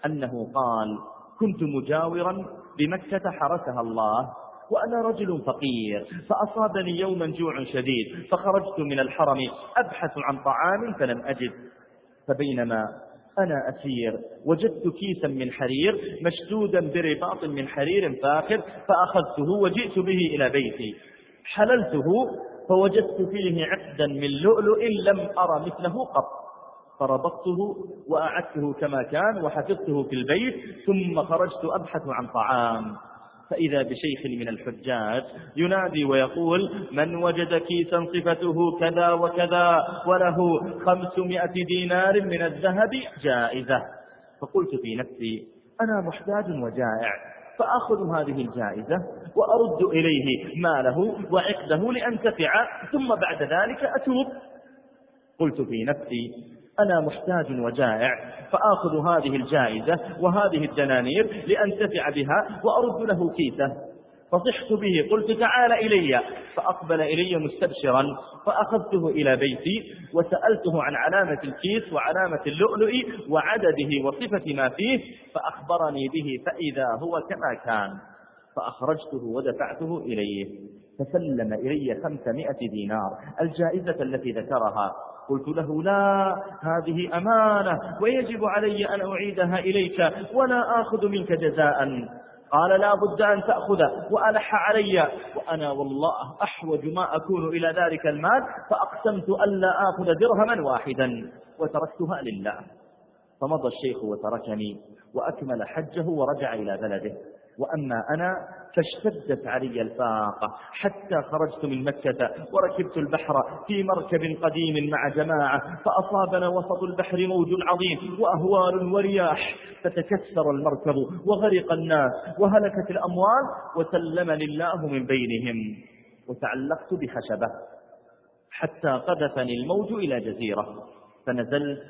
أنه قال كنت مجاورا بمكة حرسها الله وأنا رجل فقير فأصابني يوما جوع شديد فخرجت من الحرم أبحث عن طعام فلم أجد فبينما أنا أسير وجدت كيسا من حرير مشدودا برباط من حرير فاخر فأخذته وجئت به إلى بيتي حللته فوجدت فيه عقدا من لؤلؤ لم أرى مثله قط. فربطته وأعدته كما كان وحفظته في البيت ثم خرجت أبحث عن طعام. فإذا بشيخ من الحجاج ينادي ويقول من وجد كيسا صفته كذا وكذا وله خمسمائة دينار من الذهب جائزة. فقلت في نفسي أنا محتاج وجائع. فأخذ هذه الجائزة وأرد إليه ماله وعقده لأنتفع ثم بعد ذلك أتوب. قلت في نفسي أنا محتاج وجائع فآخذ هذه الجائزة وهذه الدنانير لأنتفع بها وأرد له كيسة. فصحت به. قلت تعال إلي. فأقبل إلي مستبشرا فأخذته إلى بيتي وسألته عن علامة الكيس وعلامة اللؤلؤ وعدده وصفة ما فيه فأخبرني به فإذا هو كما كان. فأخرجته ودفعته إليه. فسلم إلي خمسمائة دينار الجائزة التي ذكرها. قلت له لا هذه أمانة ويجب علي أن أعيدها إليك ولا آخذ منك جزاء. قال لا بد أن تأخذ وألح علي. وأنا والله أحوج ما أكون إلى ذلك المال فأقسمت ألا آخذ درهما واحدا وتركتها لله. فمضى الشيخ وتركني وأكمل حجه ورجع إلى بلده. وأما أنا فاشتدت علي الفاقة حتى خرجت من مكة وركبت البحر في مركب قديم مع جماعة فأصابنا وسط البحر موج عظيم وأهوال ورياح فتكسر المركب وغرق الناس وهلكت الأموال وسلمني الله من بينهم وتعلقت بخشبة حتى قذفني الموج إلى جزيرة فنزلت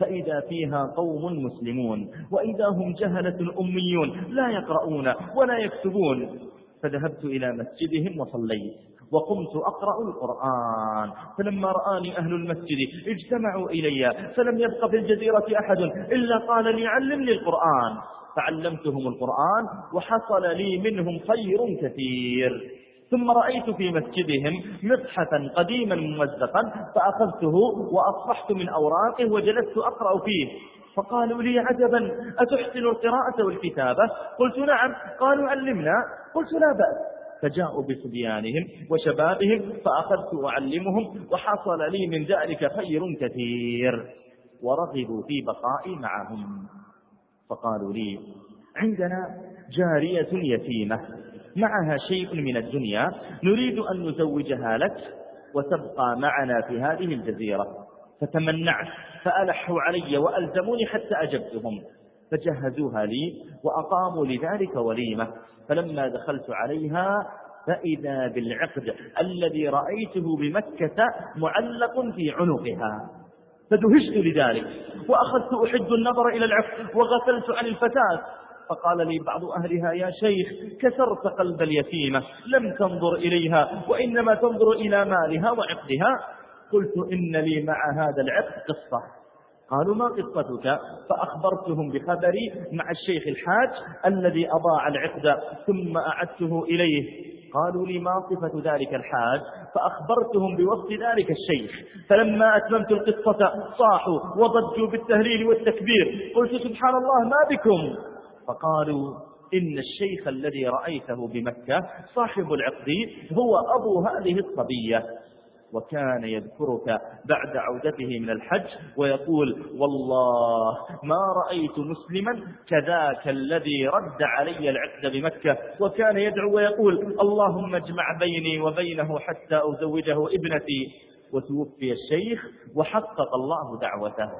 فإذا فيها قوم مسلمون وإذا هم جهلة أميون لا يقرؤون ولا يكتبون. فذهبت إلى مسجدهم وصليت وقمت أقرأ القرآن. فلما رآني أهل المسجد اجتمعوا إلي فلم يبق في الجزيرة أحد إلا قال لي علمني القرآن. فعلمتهم القرآن وحصل لي منهم خير كثير. ثم رأيت في مسجدهم مصحفا قديما ممزقا فأخذته وأصبحت من أوراقه وجلست أقرأ فيه. فقالوا لي عجبا أتحسن القراءة والكتابة؟ قلت نعم. قالوا علمنا. قلت لا بأس. فجاءوا بصبيانهم وشبابهم فأخذت أعلمهم وحصل لي من ذلك خير كثير. ورغبوا في بقائي معهم. فقالوا لي عندنا جارية يتيمة. معها شيء من الدنيا نريد أن نزوجها لك وتبقى معنا في هذه الجزيرة. فتمنعت فألحوا علي وألزموني حتى أجبتهم. فجهزوها لي وأقاموا لذلك وليمة. فلما دخلت عليها فإذا بالعقد الذي رأيته بمكة معلق في عنقها. فدهشت لذلك وأخذت أحد النظر إلى العقد وغفلت عن الفتاة. فقال لي بعض أهلها يا شيخ كسرت قلب اليتيمة لم تنظر إليها وإنما تنظر إلى مالها وعقدها. قلت إن لي مع هذا العقد قصة. قالوا ما قصتك؟ فأخبرتهم بخبري مع الشيخ الحاج الذي أضاع العقد ثم أعدته إليه. قالوا لي ما صفة ذلك الحاج؟ فأخبرتهم بوصف ذلك الشيخ. فلما أتممت القصة صاحوا وضجوا بالتهليل والتكبير. قلت سبحان الله ما بكم؟ فقالوا إن الشيخ الذي رأيته بمكة صاحب العقد هو أبو هذه الصبية. وكان يذكرك بعد عودته من الحج ويقول والله ما رأيت مسلما كذاك الذي رد علي العقد بمكة. وكان يدعو ويقول اللهم اجمع بيني وبينه حتى أزوجه ابنتي. وتوفي الشيخ وحقق الله دعوته.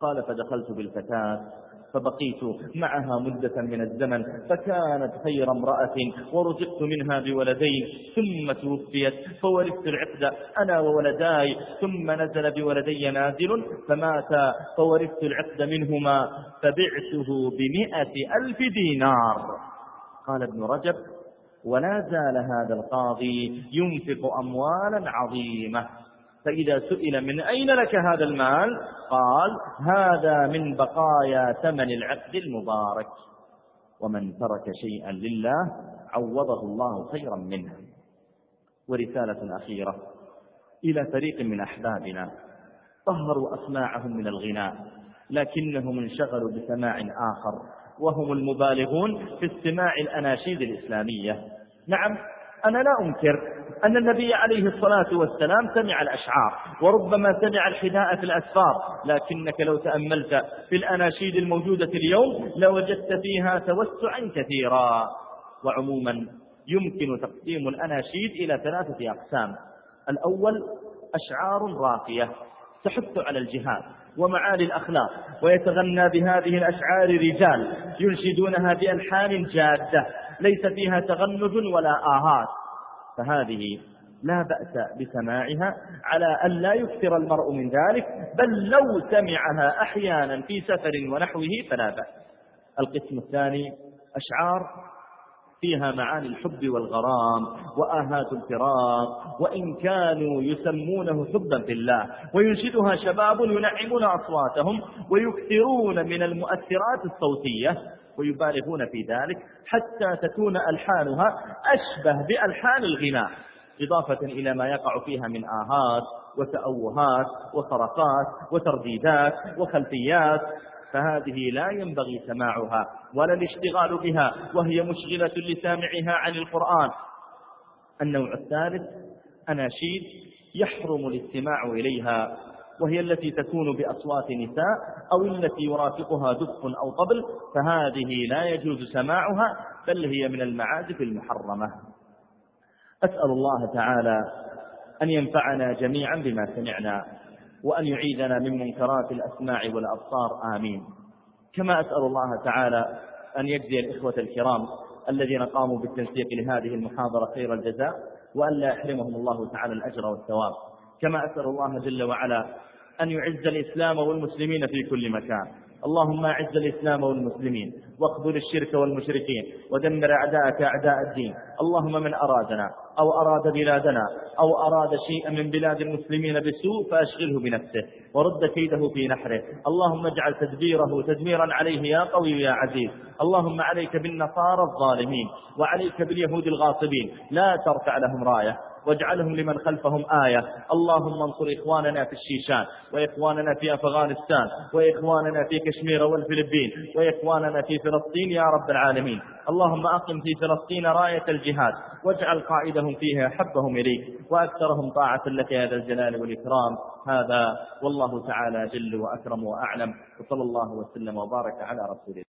قال فدخلت بالفتاة فبقيت معها مدة من الزمن فكانت خير امرأة ورزقت منها بولدين ثم توفيت فورثت العقد أنا وولداي ثم نزل بولدي نازل فمات فورثت العقد منهما فبعته بمئة ألف دينار. قال ابن رجب ولا زال هذا القاضي ينفق أموالا عظيمة. فإذا سئل من أين لك هذا المال؟ قال هذا من بقايا ثمن العقد المبارك. ومن ترك شيئا لله عوضه الله خيرا منه. ورسالة أخيرة. إلى فريق من أحبابنا. طهروا أسماعهم من الغناء لكنهم انشغلوا بسماع آخر. وهم المبالغون في استماع الأناشيد الإسلامية. نعم أنا لا أنكر أن النبي عليه الصلاة والسلام سمع الأشعار وربما سمع الحداء في الأسفار. لكنك لو تأملت في الأناشيد الموجودة اليوم لوجدت فيها توسعا كثيرا. وعموما يمكن تقسيم الأناشيد إلى ثلاثة أقسام. الأول أشعار راقية تحث على الجهاد ومعالي الأخلاق ويتغنى بهذه الأشعار رجال ينشدونها بألحان جادة ليس فيها تغنج ولا آهات. فهذه لا بأس بسماعها على أن لا يكثر المرء من ذلك بل لو سمعها أحيانا في سفر ونحوه فلا بأس. القسم الثاني أشعار فيها معاني الحب والغرام وآهات الفراق وإن كانوا يسمونه حبا في الله وينشدها شباب ينعمون أصواتهم ويكثرون من المؤثرات الصوتية. ويبالغون في ذلك حتى تكون ألحانها أشبه بألحان الغناء إضافة إلى ما يقع فيها من آهات وتأوهات وصرخات وترديدات وخلفيات فهذه لا ينبغي سماعها ولا الاشتغال بها وهي مشغلة لسامعها عن القرآن. النوع الثالث أناشيد يحرم الاستماع إليها. وهي التي تكون بأصوات نساء أو التي يرافقها دف أو طبل فهذه لا يجوز سماعها بل هي من المعازف المحرمة. أسأل الله تعالى أن ينفعنا جميعا بما سمعنا وأن يعيذنا من منكرات الأسماع والأبصار. آمين. كما أسأل الله تعالى أن يجزي الإخوة الكرام الذين قاموا بالتنسيق لهذه المحاضرة خير الجزاء وأن لا يحرمهم الله تعالى الأجر والثواب. كما أسأل الله جل وعلا أن يعز الإسلام والمسلمين في كل مكان. اللهم أعز الإسلام والمسلمين واخذل الشرك والمشركين ودمر أعداءك أعداء الدين. اللهم من أرادنا أو أراد بلادنا أو أراد شيئا من بلاد المسلمين بسوء فأشغله بنفسه ورد كيده في نحره. اللهم اجعل تدبيره تدميرا عليه يا قوي يا عزيز. اللهم عليك بالنصارى الظالمين وعليك باليهود الغاصبين. لا ترفع لهم راية. واجعلهم لمن خلفهم آية. اللهم انصر إخواننا في الشيشان وإخواننا في أفغانستان وإخواننا في كشمير والفلبين وإخواننا في فلسطين يا رب العالمين. اللهم أقم في فلسطين راية الجهاد واجعل قائدهم فيها حبهم إليك وأكثرهم طاعة لك يا ذا الجلال والإكرام. هذا والله تعالى جل وأكرم وأعلم. وصلى الله وسلم وبارك على رسول الله